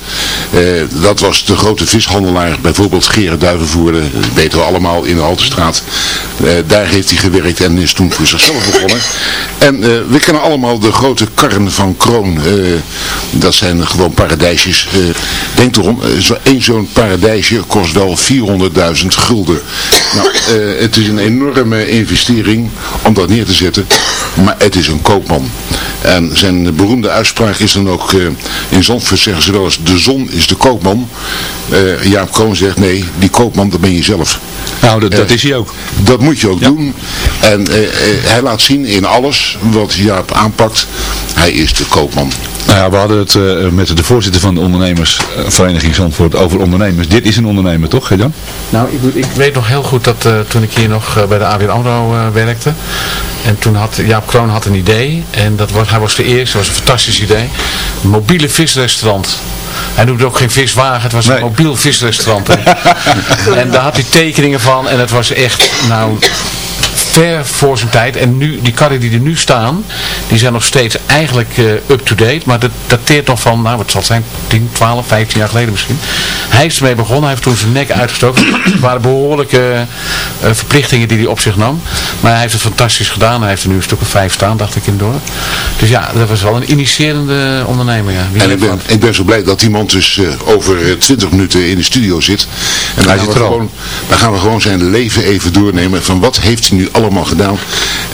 uh, dat was de grote vishandelaar, bijvoorbeeld Gerard Duivenvoerde, dat weten we allemaal in de Haltestraat. Uh, daar heeft hij gewerkt en is toen voor zichzelf begonnen. En we kennen allemaal de grote karren van Kroon. Dat zijn gewoon paradijsjes. Denk erom, zo, één zo'n paradijsje kost wel 400.000 gulden. Nou, uh, het is een enorme investering om dat neer te zetten. Maar het is een koopman. En zijn beroemde uitspraak is dan ook, uh, in Zandvoort zeggen ze wel eens, de zon is de koopman. Uh, Jaap Kroon zegt, nee, die koopman, dat ben je zelf. Nou, dat, dat is hij ook. Dat moet je ook ja. doen. En hij laat zien in alles wat Jaap aanpakt, hij is de koopman. Nou ja, we hadden het uh, met de voorzitter van de ondernemersvereniging Zandvoort over ondernemers. Dit is een ondernemer, toch, Jan? Nou, ik, ik, weet nog heel goed dat uh, toen ik hier nog uh, bij de AWR AMRO werkte. En toen had Jaap Kroon had een idee. En dat was, hij was de eerste, dat was een fantastisch idee. Een mobiele visrestaurant. Hij noemde ook geen viswagen, het was nee. een mobiel visrestaurant. (laughs) en daar had hij tekeningen van en het was echt, nou, ver voor zijn tijd. En nu, die karren die er nu staan, die zijn nog steeds eigenlijk uh, up-to-date. Maar dat dateert nog van, nou wat zal het zijn, 10, 12, 15 jaar geleden misschien. Hij is ermee begonnen, hij heeft toen zijn nek uitgestoken. Het waren behoorlijke uh, verplichtingen die hij op zich nam. Maar hij heeft het fantastisch gedaan. Hij heeft er nu een stuk of vijf staan, dacht ik in het dorp. Dus ja, dat was wel een initiërende ondernemer. Ja. en ik ben, ik ben zo blij dat die man dus uh, over 20 minuten in de studio zit. En dan gaan, we gewoon, dan gaan we gewoon zijn leven even doornemen van wat heeft hij nu allemaal gedaan.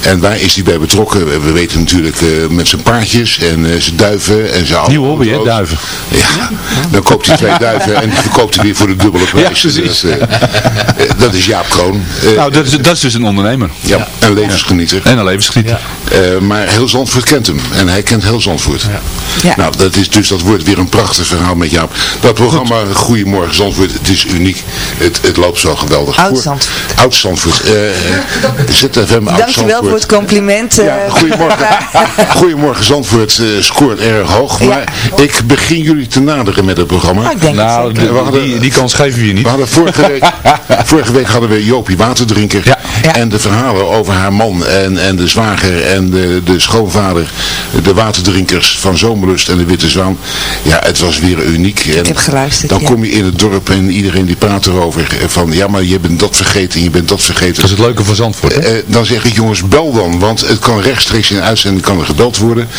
En waar is hij bij betrokken? We weten natuurlijk uh, met zijn paardjes en uh, zijn duiven en zijn Nieuw hobby, hè, duiven. Ja, dan koopt hij twee duiven en die verkoopt hij weer voor de dubbele prijs. Ja, precies. Dat, uh, dat is Jaap Kroon. nou, dat is, dat is dus een ondernemer. Ja, ja. een levensgenieter. En een levensgenieter. Ja. maar heel Zandvoort kent hem. En hij kent heel Zandvoort. Ja. Nou, dat is dus, dat wordt weer een prachtig verhaal met Jaap. Dat programma Goedemorgen Zandvoort, het is uniek. Het, het loopt zo geweldig. Oud Zandvoort. Oud Zandvoort. ZFM Dankjewel voor het compliment. Uh, ja, goedemorgen. (laughs) (laughs) goedemorgen Zandvoort uh, scoort erg hoog. Maar ja. ik begin jullie te naderen met het programma. Oh, ik denk nou, het we hadden, die, die kans geven we je niet. We hadden vorige, week, (laughs) vorige week hadden we Jopie Waterdrinker. Ja. Ja. En de verhalen over haar man en, en de zwager en de, de schoonvader. De waterdrinkers van Zomerlust en de Witte Zwaan. Ja, het was weer uniek. En ik heb geluisterd, Dan ja. kom je in het dorp en iedereen die praat erover. Van ja, maar je bent dat vergeten en je bent dat vergeten. Dat is het leuke van Zandvoort, hè? Eh, dan zeg ik jongens, bel dan. Want het kan rechtstreeks in uitzending kan er gebeld worden. 5730393.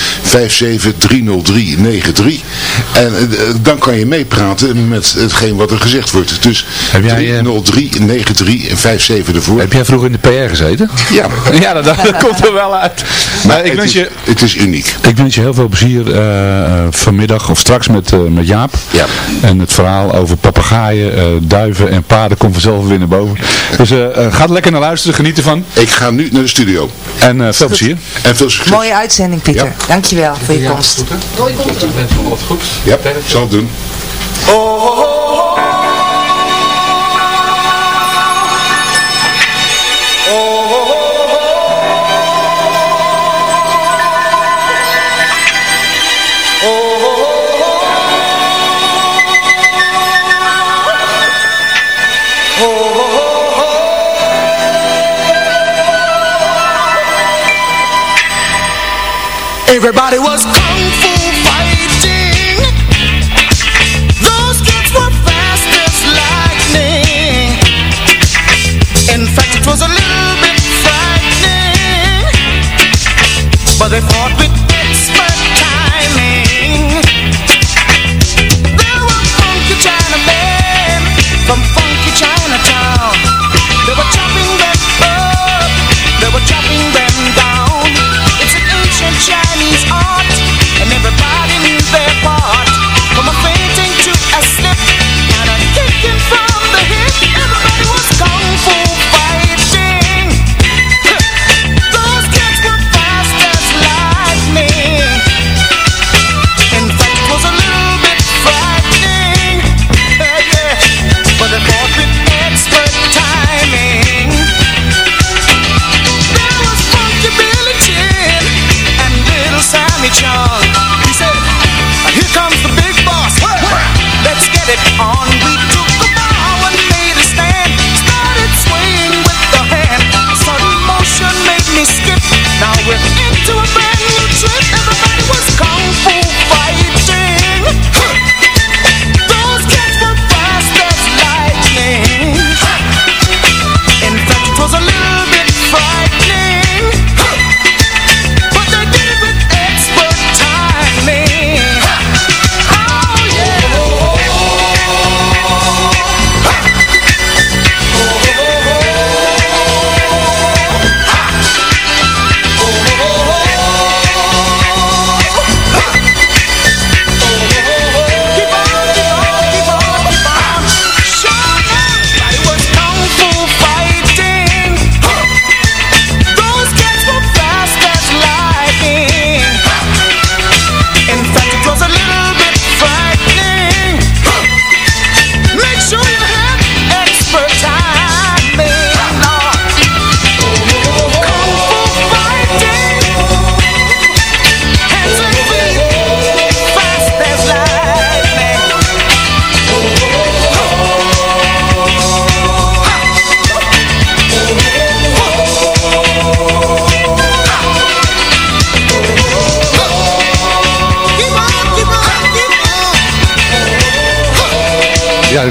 En eh, dan kan je meepraten met hetgeen wat er gezegd wordt. Dus Heb jij, eh, 30393 en 57 ervoor. Heb jij vroeger in de PR gezeten? Ja. (laughs) Ja, dat, dat komt er wel uit. Maar ik het, wens is, je... het is uniek. Ik wens je heel veel plezier eh, eh, vanmiddag of straks met, eh, met Jaap. Ja. En het verhaal over papegaaien, eh, duiven en paarden komt vanzelf weer naar boven. Dus eh eh, ga er lekker naar luisteren, geniet ervan. Ik ga nu naar de studio. En eh, veel plezier. En veel succes. Mooie uitzending, Pieter. Ja. Dankjewel voor je komst. Ja, ik zal het doen. Everybody was kung fu fighting. Those kids were fast as lightning. In fact, it was a little bit frightening. But they fought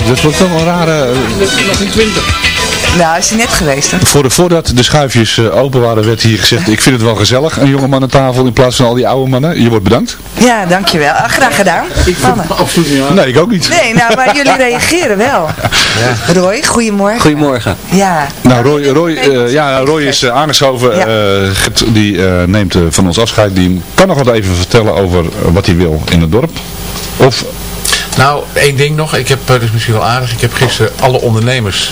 dat wordt toch een rare... Nog in 20. Nou, is hij net geweest, hè? Voor de, voordat de schuifjes eh, open waren werd hier gezegd, ik vind het wel gezellig, een jongeman aan tafel in plaats van al die oude mannen. Je wordt bedankt. Ja, dankjewel. Ah, graag gedaan. Mannen. absoluut niet Nee, ik ook niet. Nee, nou, maar jullie (laughs) reageren wel. Roy, goedemorgen. Goedemorgen. Ja. Nou, Roy, Roy, eh, ja, Roy is eh, aangeschoven. eh, die eh, neemt eh, van ons afscheid. Die kan nog wat even vertellen over eh, wat hij wil in het dorp. Of Nou, één ding nog. Ik heb, dat is misschien wel aardig, ik heb gisteren alle ondernemers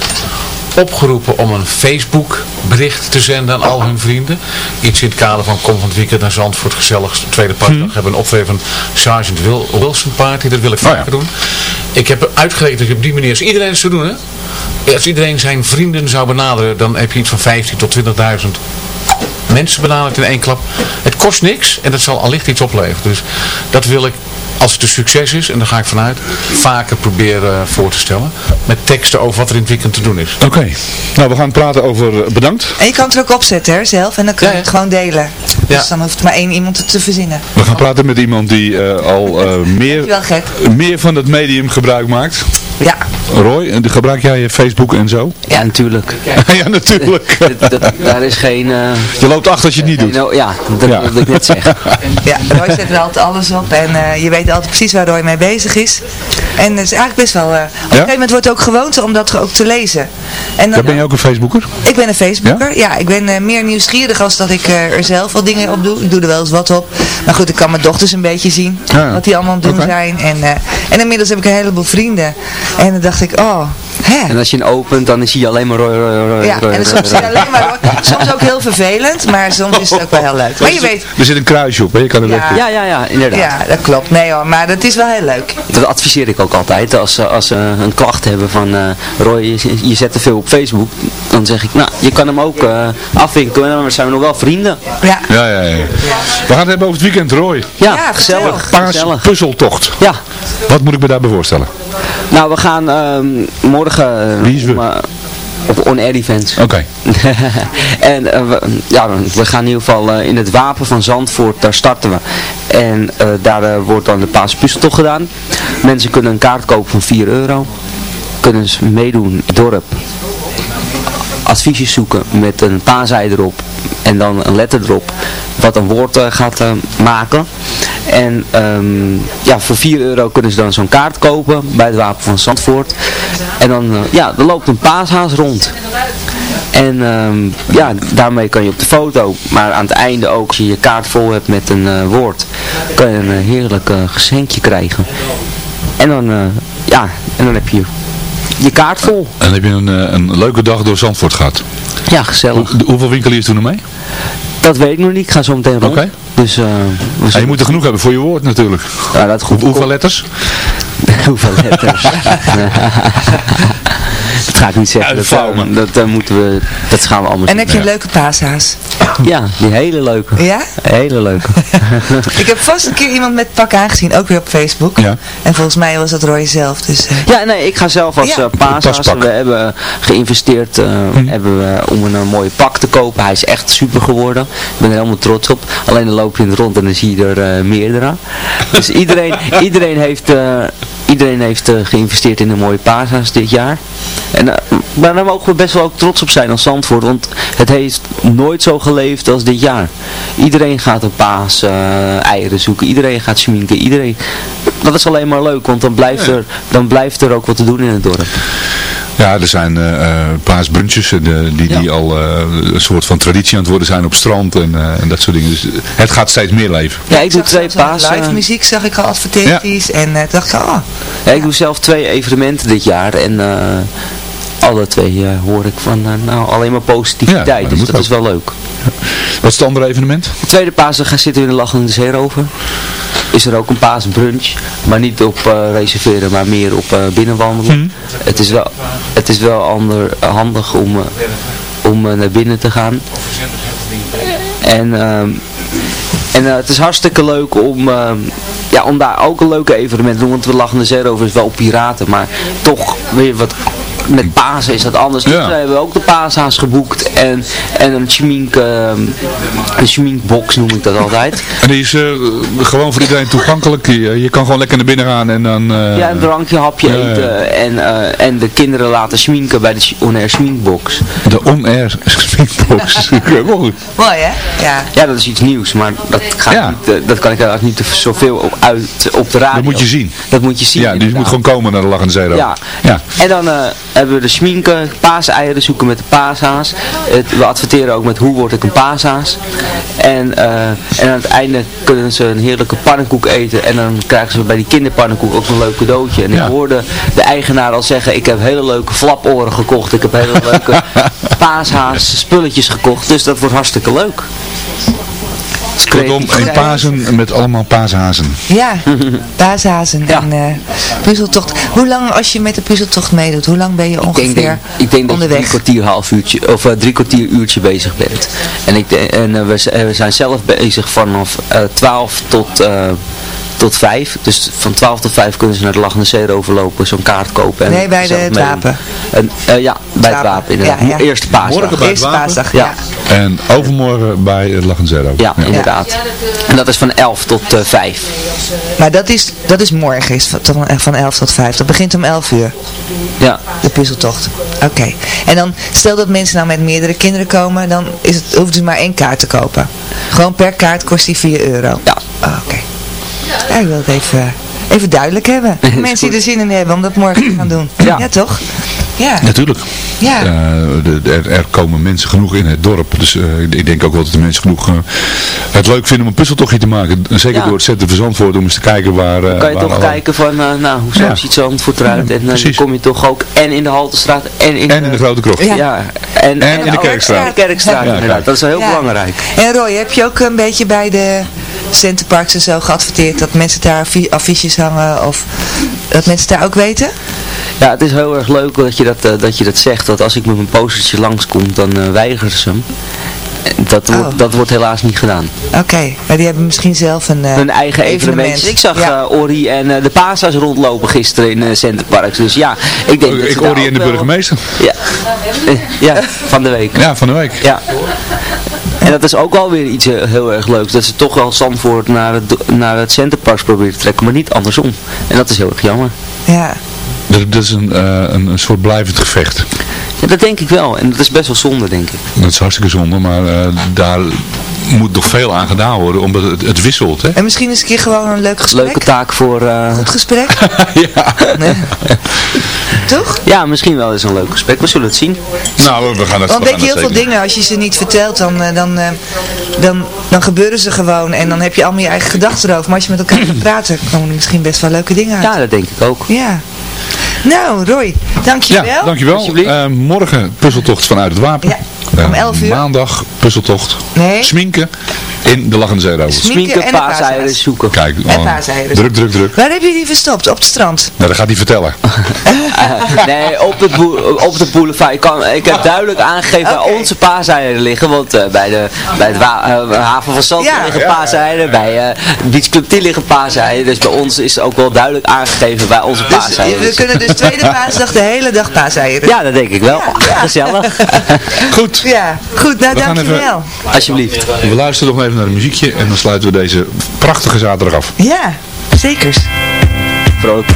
opgeroepen om een Facebook bericht te zenden aan al hun vrienden. Iets in het kader van kom van het weekend naar Zandvoort gezellig. Tweede partdag hebben we een optreden van Sergeant Wil Wilson Party. Dat wil ik vaker doen. Ik heb uitgerekend dat je op die manier, als iedereen het zou doen hè. Als iedereen zijn vrienden zou benaderen, dan heb je iets van 15 tot 20.000 mensen benaderd in één klap. Het kost niks en dat zal allicht iets opleveren. Dus dat wil ik, als het een succes is, en daar ga ik vanuit, vaker proberen voor te stellen. Met teksten over wat er in het weekend te doen is. Oké. Nou, we gaan praten over eh, bedankt. En je kan het er ook opzetten hè, zelf en dan kun je het gewoon delen. Dus dan hoeft maar één iemand het te verzinnen. We gaan praten met iemand die eh, al eh, (laughs) meer, meer van het medium gebruik maakt. Ja. Roy, en gebruik jij Facebook en zo? Ja, natuurlijk. (laughs) ja, natuurlijk. (laughs) Dat- dat- daar is geen... eh, Je loopt achter als je het niet doet. nou, ja, dat Ja. wilde ik net zeggen. (laughs) Ja, Roy zet er altijd alles op en eh, je weet altijd precies waar Roy mee bezig is. En het is eigenlijk best wel, eh, op een gegeven moment wordt het ook gewoonte om dat ook te lezen. En dan, Ja, ben je ook een Facebooker? Ik ben een Facebooker, ja. ik ben eh, meer nieuwsgierig als dat ik eh, er zelf wat dingen op doe. Ik doe er wel eens wat op. Maar goed, ik kan mijn dochters een beetje zien. Ja. Wat die allemaal aan het doen zijn. En, eh, en inmiddels heb ik een heleboel vrienden. En dan dacht ik, oh, hè. En als je hem opent, dan zie je alleen maar Ja, en soms, Roy. alleen maar, soms ook heel vervelend, maar soms is het ook wel heel leuk. Maar je weet, Er zit een kruisje op, hè? je kan er Ja. weg. Ja, ja, ja, inderdaad. ja, dat klopt. Nee hoor, maar dat is wel heel leuk. Dat adviseer ik ook altijd. Als, ze- als ze een klacht hebben van eh, Roy, je, je zet te veel op Facebook. Dan zeg ik, nou, je kan hem ook eh afwinkelen. En dan zijn we nog wel vrienden. Ja, Ja, ja, ja. We gaan het hebben over het weekend, Roy. Ja, Ja, gezellig. Paas gezellig. puzzeltocht. Ja, Wat moet ik me daarbij voorstellen? nou we gaan ehm, morgen eh, Wie is we? om, op On Air Events. Oké. (laughs) en eh, we, ja, we gaan in ieder geval eh, in het Wapen van Zandvoort, daar starten we. En daar wordt dan de paaspuzzeltocht gedaan. Mensen kunnen een kaart kopen van 4 euro. Kunnen ze meedoen in het dorp. Adviesjes zoeken met een paasei erop. En dan een letter erop. Wat een woord gaat maken. En ehm, ja, voor 4 euro kunnen ze dan zo'n kaart kopen bij het Wapen van Zandvoort. En dan, eh, ja, er loopt een paashaas rond. En ehm, ja, daarmee kan je op de foto, maar aan het einde ook, als je je kaart vol hebt met een eh, woord, kan je een eh, heerlijk geschenkje krijgen. En dan, ja, en dan heb je je kaart vol. En heb je een, een leuke dag door Zandvoort gehad. Ja, gezellig. Hoe- hoeveel winkeliers doen er mee? Dat weet ik nog niet, ik ga zo meteen rond. Oké. Dus, eh, Ja, je moet er genoeg hebben voor je woord natuurlijk. Ja, dat goed. Hoe- hoeveel letters? (laughs) Hoeveel letters? (laughs) (laughs) dat ga ik niet zeggen. Dat, eh, dat, moeten we, dat gaan we allemaal En heb je een leuke paashaas? Ja, die hele leuke. Ja? Hele leuke. (laughs) Ik heb vast een keer iemand met pak aangezien, ook weer op Facebook. Ja. En volgens mij was dat Roy zelf. Dus, eh, Ja, nee, ik ga zelf als Ja. eh, paashaas. We hebben geïnvesteerd eh, hebben we, om een, mooie pak te kopen. Hij is echt super geworden. Ik ben er helemaal trots op. Alleen dan loop je in het rond en dan zie je er eh, meerdere. Dus iedereen, (laughs) iedereen heeft, eh, iedereen heeft eh, geïnvesteerd in een mooie paashaas dit jaar. En, eh, maar daar mogen we best wel ook trots op zijn als Zandvoort. Want het heeft nooit zo geleefd als dit jaar. Iedereen gaat een paas eh, eieren zoeken. Iedereen gaat schminken. Iedereen... Dat is alleen maar leuk, want dan blijft, er, dan blijft er ook wat te doen in het dorp. Ja, er zijn eh eh, paasbrunches eh, de- die, die Ja. al eh, een soort van traditie aan het worden zijn op strand en, eh, en dat soort dingen. Dus het gaat steeds meer leven. Ja, ik doe twee paas. Live muziek zag ik al advertenties. En eh, toen dacht ik, oh, Ja, ik doe zelf twee evenementen dit jaar en eh, alle twee eh, hoor ik van nou, alleen maar Ja, positiviteit. dat dus dat ook. is wel leuk. Wat is het andere evenement? De tweede paas gaan zitten we in de Lachende Zeerover. Is er ook een paasbrunch, maar niet op eh, reserveren, maar meer op eh, binnenwandelen. Het is wel, het is wel ander, handig om, eh, om naar binnen te gaan. En, ehm, en het is hartstikke leuk om, ehm, ja, om daar ook een leuke evenement te doen. Want we Lachende Zeerover is wel piraten, maar toch weer wat... Met Pasen is dat anders. Dus Ja. we hebben ook de paashaas geboekt en, en een schmink, ehm, een schminkbox noem ik dat altijd. (laughs) En die is eh, gewoon voor iedereen toegankelijk. Je, je kan gewoon lekker naar binnen gaan en dan... eh, Ja, een drankje, hapje ja, ja. eten en, eh, en de kinderen laten schminken bij de on-air schminkbox. De on-air (laughs) (laughs) goed. mooi hè? Ja. Ja, dat is iets nieuws, maar dat, gaat Ja. niet, eh, dat kan ik eigenlijk niet te- zoveel op, uit op de radio. Dat moet je zien. Dat moet je zien. Ja, die moet inderdaad. gewoon komen naar de Lachende Zero. Ja. ja. En dan eh, hebben we de schminken, paaseieren zoeken met de paashaas. Het, we adverteren ook met hoe word ik een paashaas. En, eh, en aan het einde kunnen ze een heerlijke pannenkoek eten. En dan krijgen ze bij die kinderpannenkoek ook een leuk cadeautje. En Ja. ik hoorde de eigenaar al zeggen, ik heb hele leuke flaporen gekocht. Ik heb hele leuke (laughs) paashaas spulletjes gekocht. Dus dat wordt hartstikke leuk. Kortom, een. Pasen met allemaal paashazen. Ja, paashazen Ja. en eh, puzzeltocht. Hoe lang, als je met de puzzeltocht meedoet, hoe lang ben je Ik denk, ongeveer denk, ik denk dat je onderweg? drie kwartier, half uurtje, of eh, drie kwartier uurtje bezig bent. En, ik, en eh, we, zijn zelf bezig vanaf eh 12 tot, eh, tot tot 5. Dus van 12 tot 5 kunnen ze naar de Lachende Zee overlopen, zo'n kaart kopen. En Nee, bij de- het wapen. En, eh, ja, bij het Wapen. inderdaad. Ja, ja. Eerste paasdag. Morgen bij het Eerste paasdag, Ja. Ja. En overmorgen bij het Lachenzero. Ja, inderdaad. En dat is van 11 tot eh 5. Maar dat is, dat is morgen, is van, van- van 11 tot 5. Dat begint om 11 uur, Ja. de puzzeltocht. Oké. En dan, stel dat mensen nou met meerdere kinderen komen, dan is het, hoeven ze maar één kaart te kopen. Gewoon per kaart kost die 4 euro. Ja. Oh, Oké. Ja, ik wil het even, even duidelijk hebben. (laughs) Mensen die er zin in hebben om dat morgen te gaan doen. Ja. toch? Ja. Natuurlijk. Ja. Eh, de- er, er komen mensen genoeg in het dorp. Dus eh, ik denk ook wel dat de mensen genoeg eh, het leuk vinden om een puzzeltochtje te maken. Zeker Ja. door het zetten van Zandvoort om eens te kijken waar... eh, kan je waar toch alle- kijken van, nou, hoe zo Ja. ziet Zandvoort eruit? En dan precies. kom je toch ook en in de Haltestraat en in, En in de Grote Krocht. Ja. Ja, en, En in de Kerkstraat. en de Kerkstraat, Ja, inderdaad. Dat is wel heel Ja. belangrijk. En Roy, heb je ook een beetje bij de centerparks en zo geadverteerd dat mensen daar affi- affiches hangen of dat mensen daar ook weten? Ja, het is heel erg leuk dat je dat, eh, dat, je dat zegt. Dat als ik met mijn postertje langskom, dan eh weigeren ze hem. En Dat wordt, Oh. dat wordt helaas niet gedaan. Oké, maar die hebben misschien zelf een, eh, Hun eigen evenement. Ik zag Ja. eh, Ori en eh, de Pasa's rondlopen gisteren in uh, Centerparks. Dus ja, ik denk dat ze Ik ook in de burgemeester. Ja. Ja, van de week. Ja, van de week. Ja. En dat is ook wel weer iets heel erg leuks. Dat ze toch wel Zandvoort naar het, naar het Centerparks proberen te trekken, maar niet andersom. En dat is heel erg jammer. Ja. Dat, dat is een, eh, een, een soort blijvend gevecht. Ja, dat denk ik wel. En dat is best wel zonde, denk ik. Dat is hartstikke zonde, maar eh, daar moet nog veel aan gedaan worden, omdat het, het wisselt. Hè? En misschien eens een keer gewoon een leuk gesprek. Leuke taak voor... eh, Goed gesprek. (laughs) ja. Nee. Toch? ja, misschien wel eens een leuk gesprek. We zullen het zien. Nou, we gaan het Want denk je heel veel dingen, als je ze niet vertelt, dan, eh, dan, eh, dan, dan gebeuren ze gewoon. En dan heb je allemaal je eigen gedachten erover. Maar als je met elkaar gaat praten, komen er misschien best wel leuke dingen uit. Ja, dat denk ik ook. Ja. Nou, Roy, dankjewel. Ja, dankjewel. Eh, morgen puzzeltocht vanuit het wapen. Ja, om Eh, 11 uur. Maandag puzzeltocht. Nee. Sminken in de Lachende Zeerover. Sminken Sminken, en de paaseieren zoeken. Kijk, En oh, paaseieren. druk, druk, druk. Waar heb je die verstopt? Op het strand? Nou, dat gaat hij vertellen. (laughs) Nee, op, het boe- op de boulevard. Ik, kan, ik heb duidelijk aangegeven waar onze paaseieren liggen. Want eh, bij, de, bij het eh, haven van Ja. liggen paaseieren. Bij uh, Beach Club 10 liggen paaseieren. Dus bij ons is ook wel duidelijk aangegeven waar onze Dus paaseieren we liggen. kunnen dus tweede (laughs) paasdag de hele dag paaseieren. Ja, dat denk ik wel. Ja. Gezellig. Goed. Ja, goed, nou We dankjewel. Alsjeblieft. We luisteren nog even naar een muziekje en dan sluiten we deze prachtige zaterdag af. Ja, zekers. Vrolijk.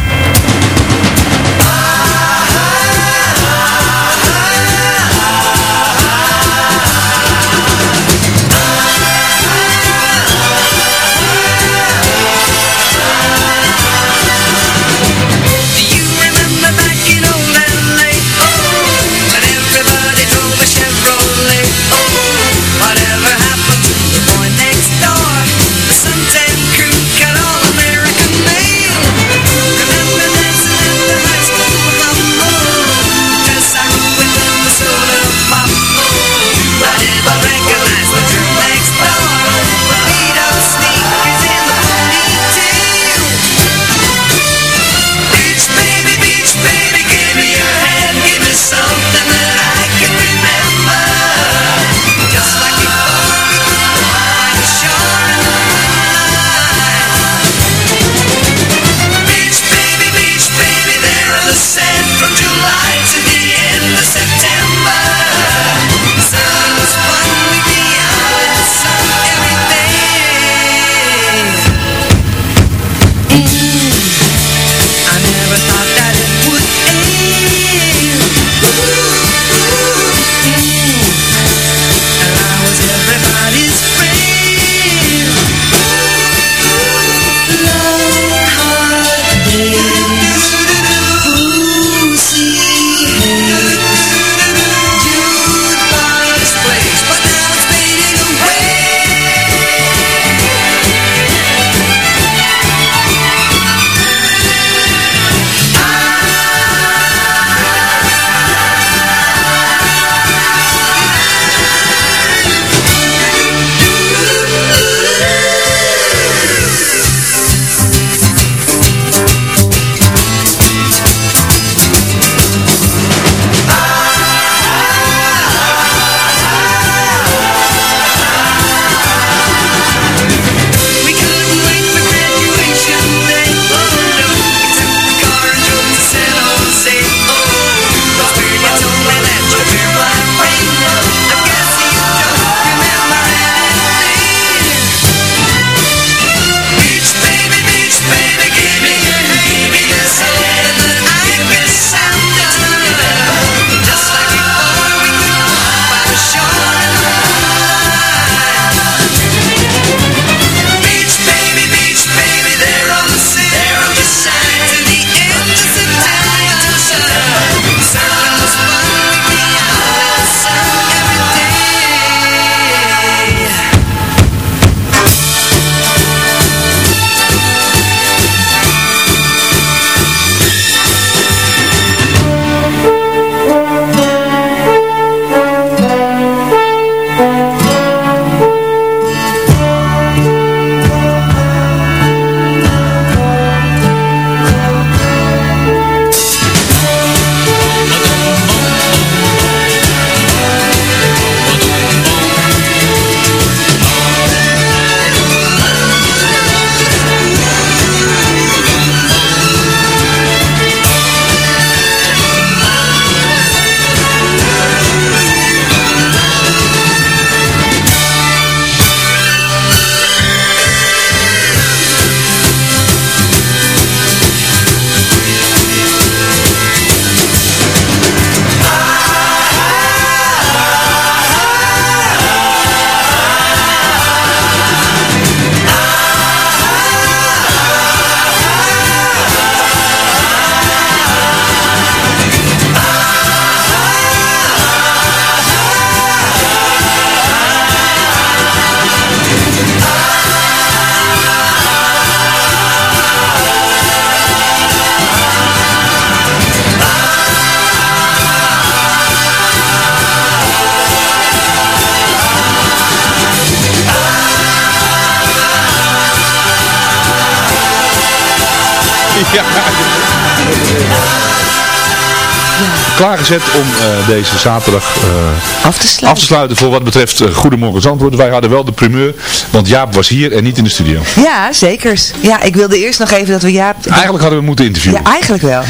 Om eh, deze zaterdag eh, Af te sluiten. af te sluiten voor wat betreft uh, Goedemorgen Zandvoort. Wij hadden wel de primeur, want Jaap was hier en niet in de studio. Ja, zekers. Ja, ik wilde eerst nog even dat we Jaap... Eigenlijk hadden we moeten interviewen. Ja, eigenlijk wel.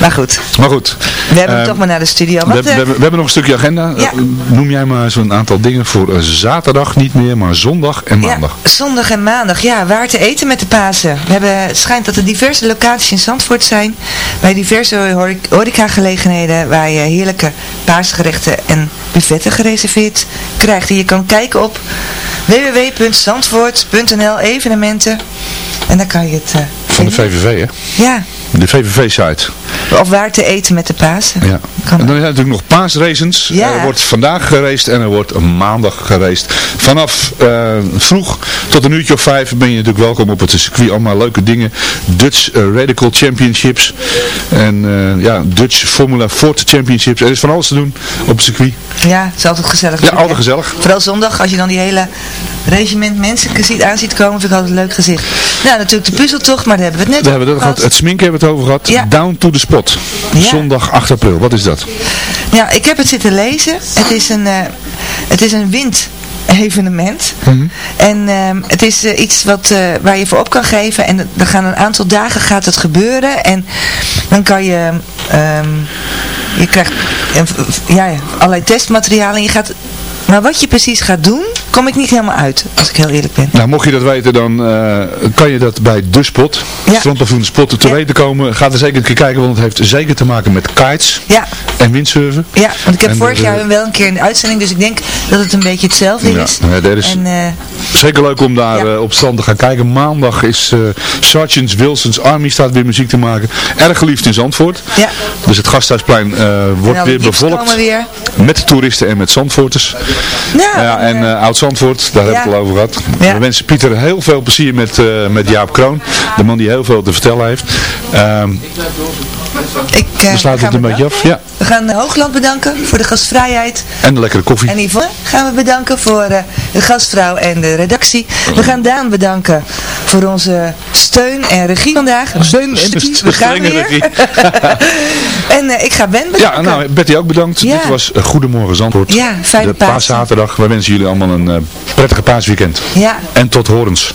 Maar goed, Maar goed. we hebben hem Eh, toch maar naar de studio. We, Wat, hebben- we, eh, hebben, we hebben nog een stukje agenda. Ja. Eh, Noem jij maar zo'n aantal dingen voor zaterdag niet meer, maar zondag en maandag. Ja, zondag en maandag. Ja, waar te eten met de Pasen. We hebben, het schijnt dat er diverse locaties in Zandvoort zijn. Bij diverse horecagelegenheden waar je heerlijke paasgerechten en buffetten gereserveerd krijgt. En je kan kijken op www.zandvoort.nl evenementen. En dan kan je het... Van de. VVV, hè? Ja, De VVV-site. of waar te eten met de Pasen. Ja. Kan En dan zijn natuurlijk nog paasraces. Ja. Er wordt vandaag geraced en er wordt maandag geraced. Vanaf eh, vroeg tot een uurtje of vijf ben je natuurlijk welkom op het circuit. Allemaal leuke dingen. Dutch eh, Radical Championships. En eh, ja, Dutch Formula Ford Championships. Er is van alles te doen op het circuit. Ja, het is altijd gezellig. Ja, altijd gezellig. Vooral zondag, als je dan die hele regiment mensen aan ziet komen, vind ik altijd een leuk gezicht. Nou, natuurlijk de puzzeltocht, maar daar hebben we het net Daar hebben we het, over gehad. het sminken hebben we het over gehad. Ja. Down to the spot. Ja. Zondag 8 april. Wat is dat? Ja, ik heb het zitten lezen. Het is een, eh, het is een wind evenement. Mhm. En ehm, het is eh, iets wat, eh, waar je voor op kan geven. En er gaan een aantal dagen gaat het gebeuren. En dan kan je... ehm, je krijgt ja, allerlei testmateriaal. En je gaat... Maar wat je precies gaat doen, kom ik niet helemaal uit. Als ik heel eerlijk ben. Nou, mocht je dat weten, dan eh, kan je dat bij De Spot, Ja. Spot, te Ja. weten komen. Ga er zeker een keer kijken, want het heeft zeker te maken met kites Ja, en windsurfen. ja want ik heb En vorig eh, jaar wel een keer een uitzending. Dus ik denk dat het een beetje hetzelfde Ja, is. ja, is- En, eh, Zeker leuk om daar op strand te gaan kijken. Maandag is Sergeant Wilson's Army staat weer muziek te maken. Erg geliefd in Zandvoort. ja. Dus het gasthuisplein wordt weer bevolkt. weer. Met toeristen en met Zandvoorters. Ja, Ja, en Oud-Zandvoort, daar hebben we het al over gehad. We wensen Pieter heel veel plezier met, eh, met Jaap Kroon. De man die heel veel te vertellen heeft. Ehm ik, gaan het een beetje af. Ja. We gaan Hoogland bedanken voor de gastvrijheid. En de lekkere koffie. En Yvonne gaan we bedanken voor eh, de gastvrouw en de redactie. We gaan Daan bedanken voor onze steun en regie vandaag. Steun en regie, we gaan weer. en eh, ik ga Ben Ja, bedanken. nou, Betty ook bedankt. Ja. Dit was Goedemorgen Zandvoort. Ja, fijne De paaszaterdag. Wij wensen jullie allemaal een prettige paasweekend. Ja. En tot horens.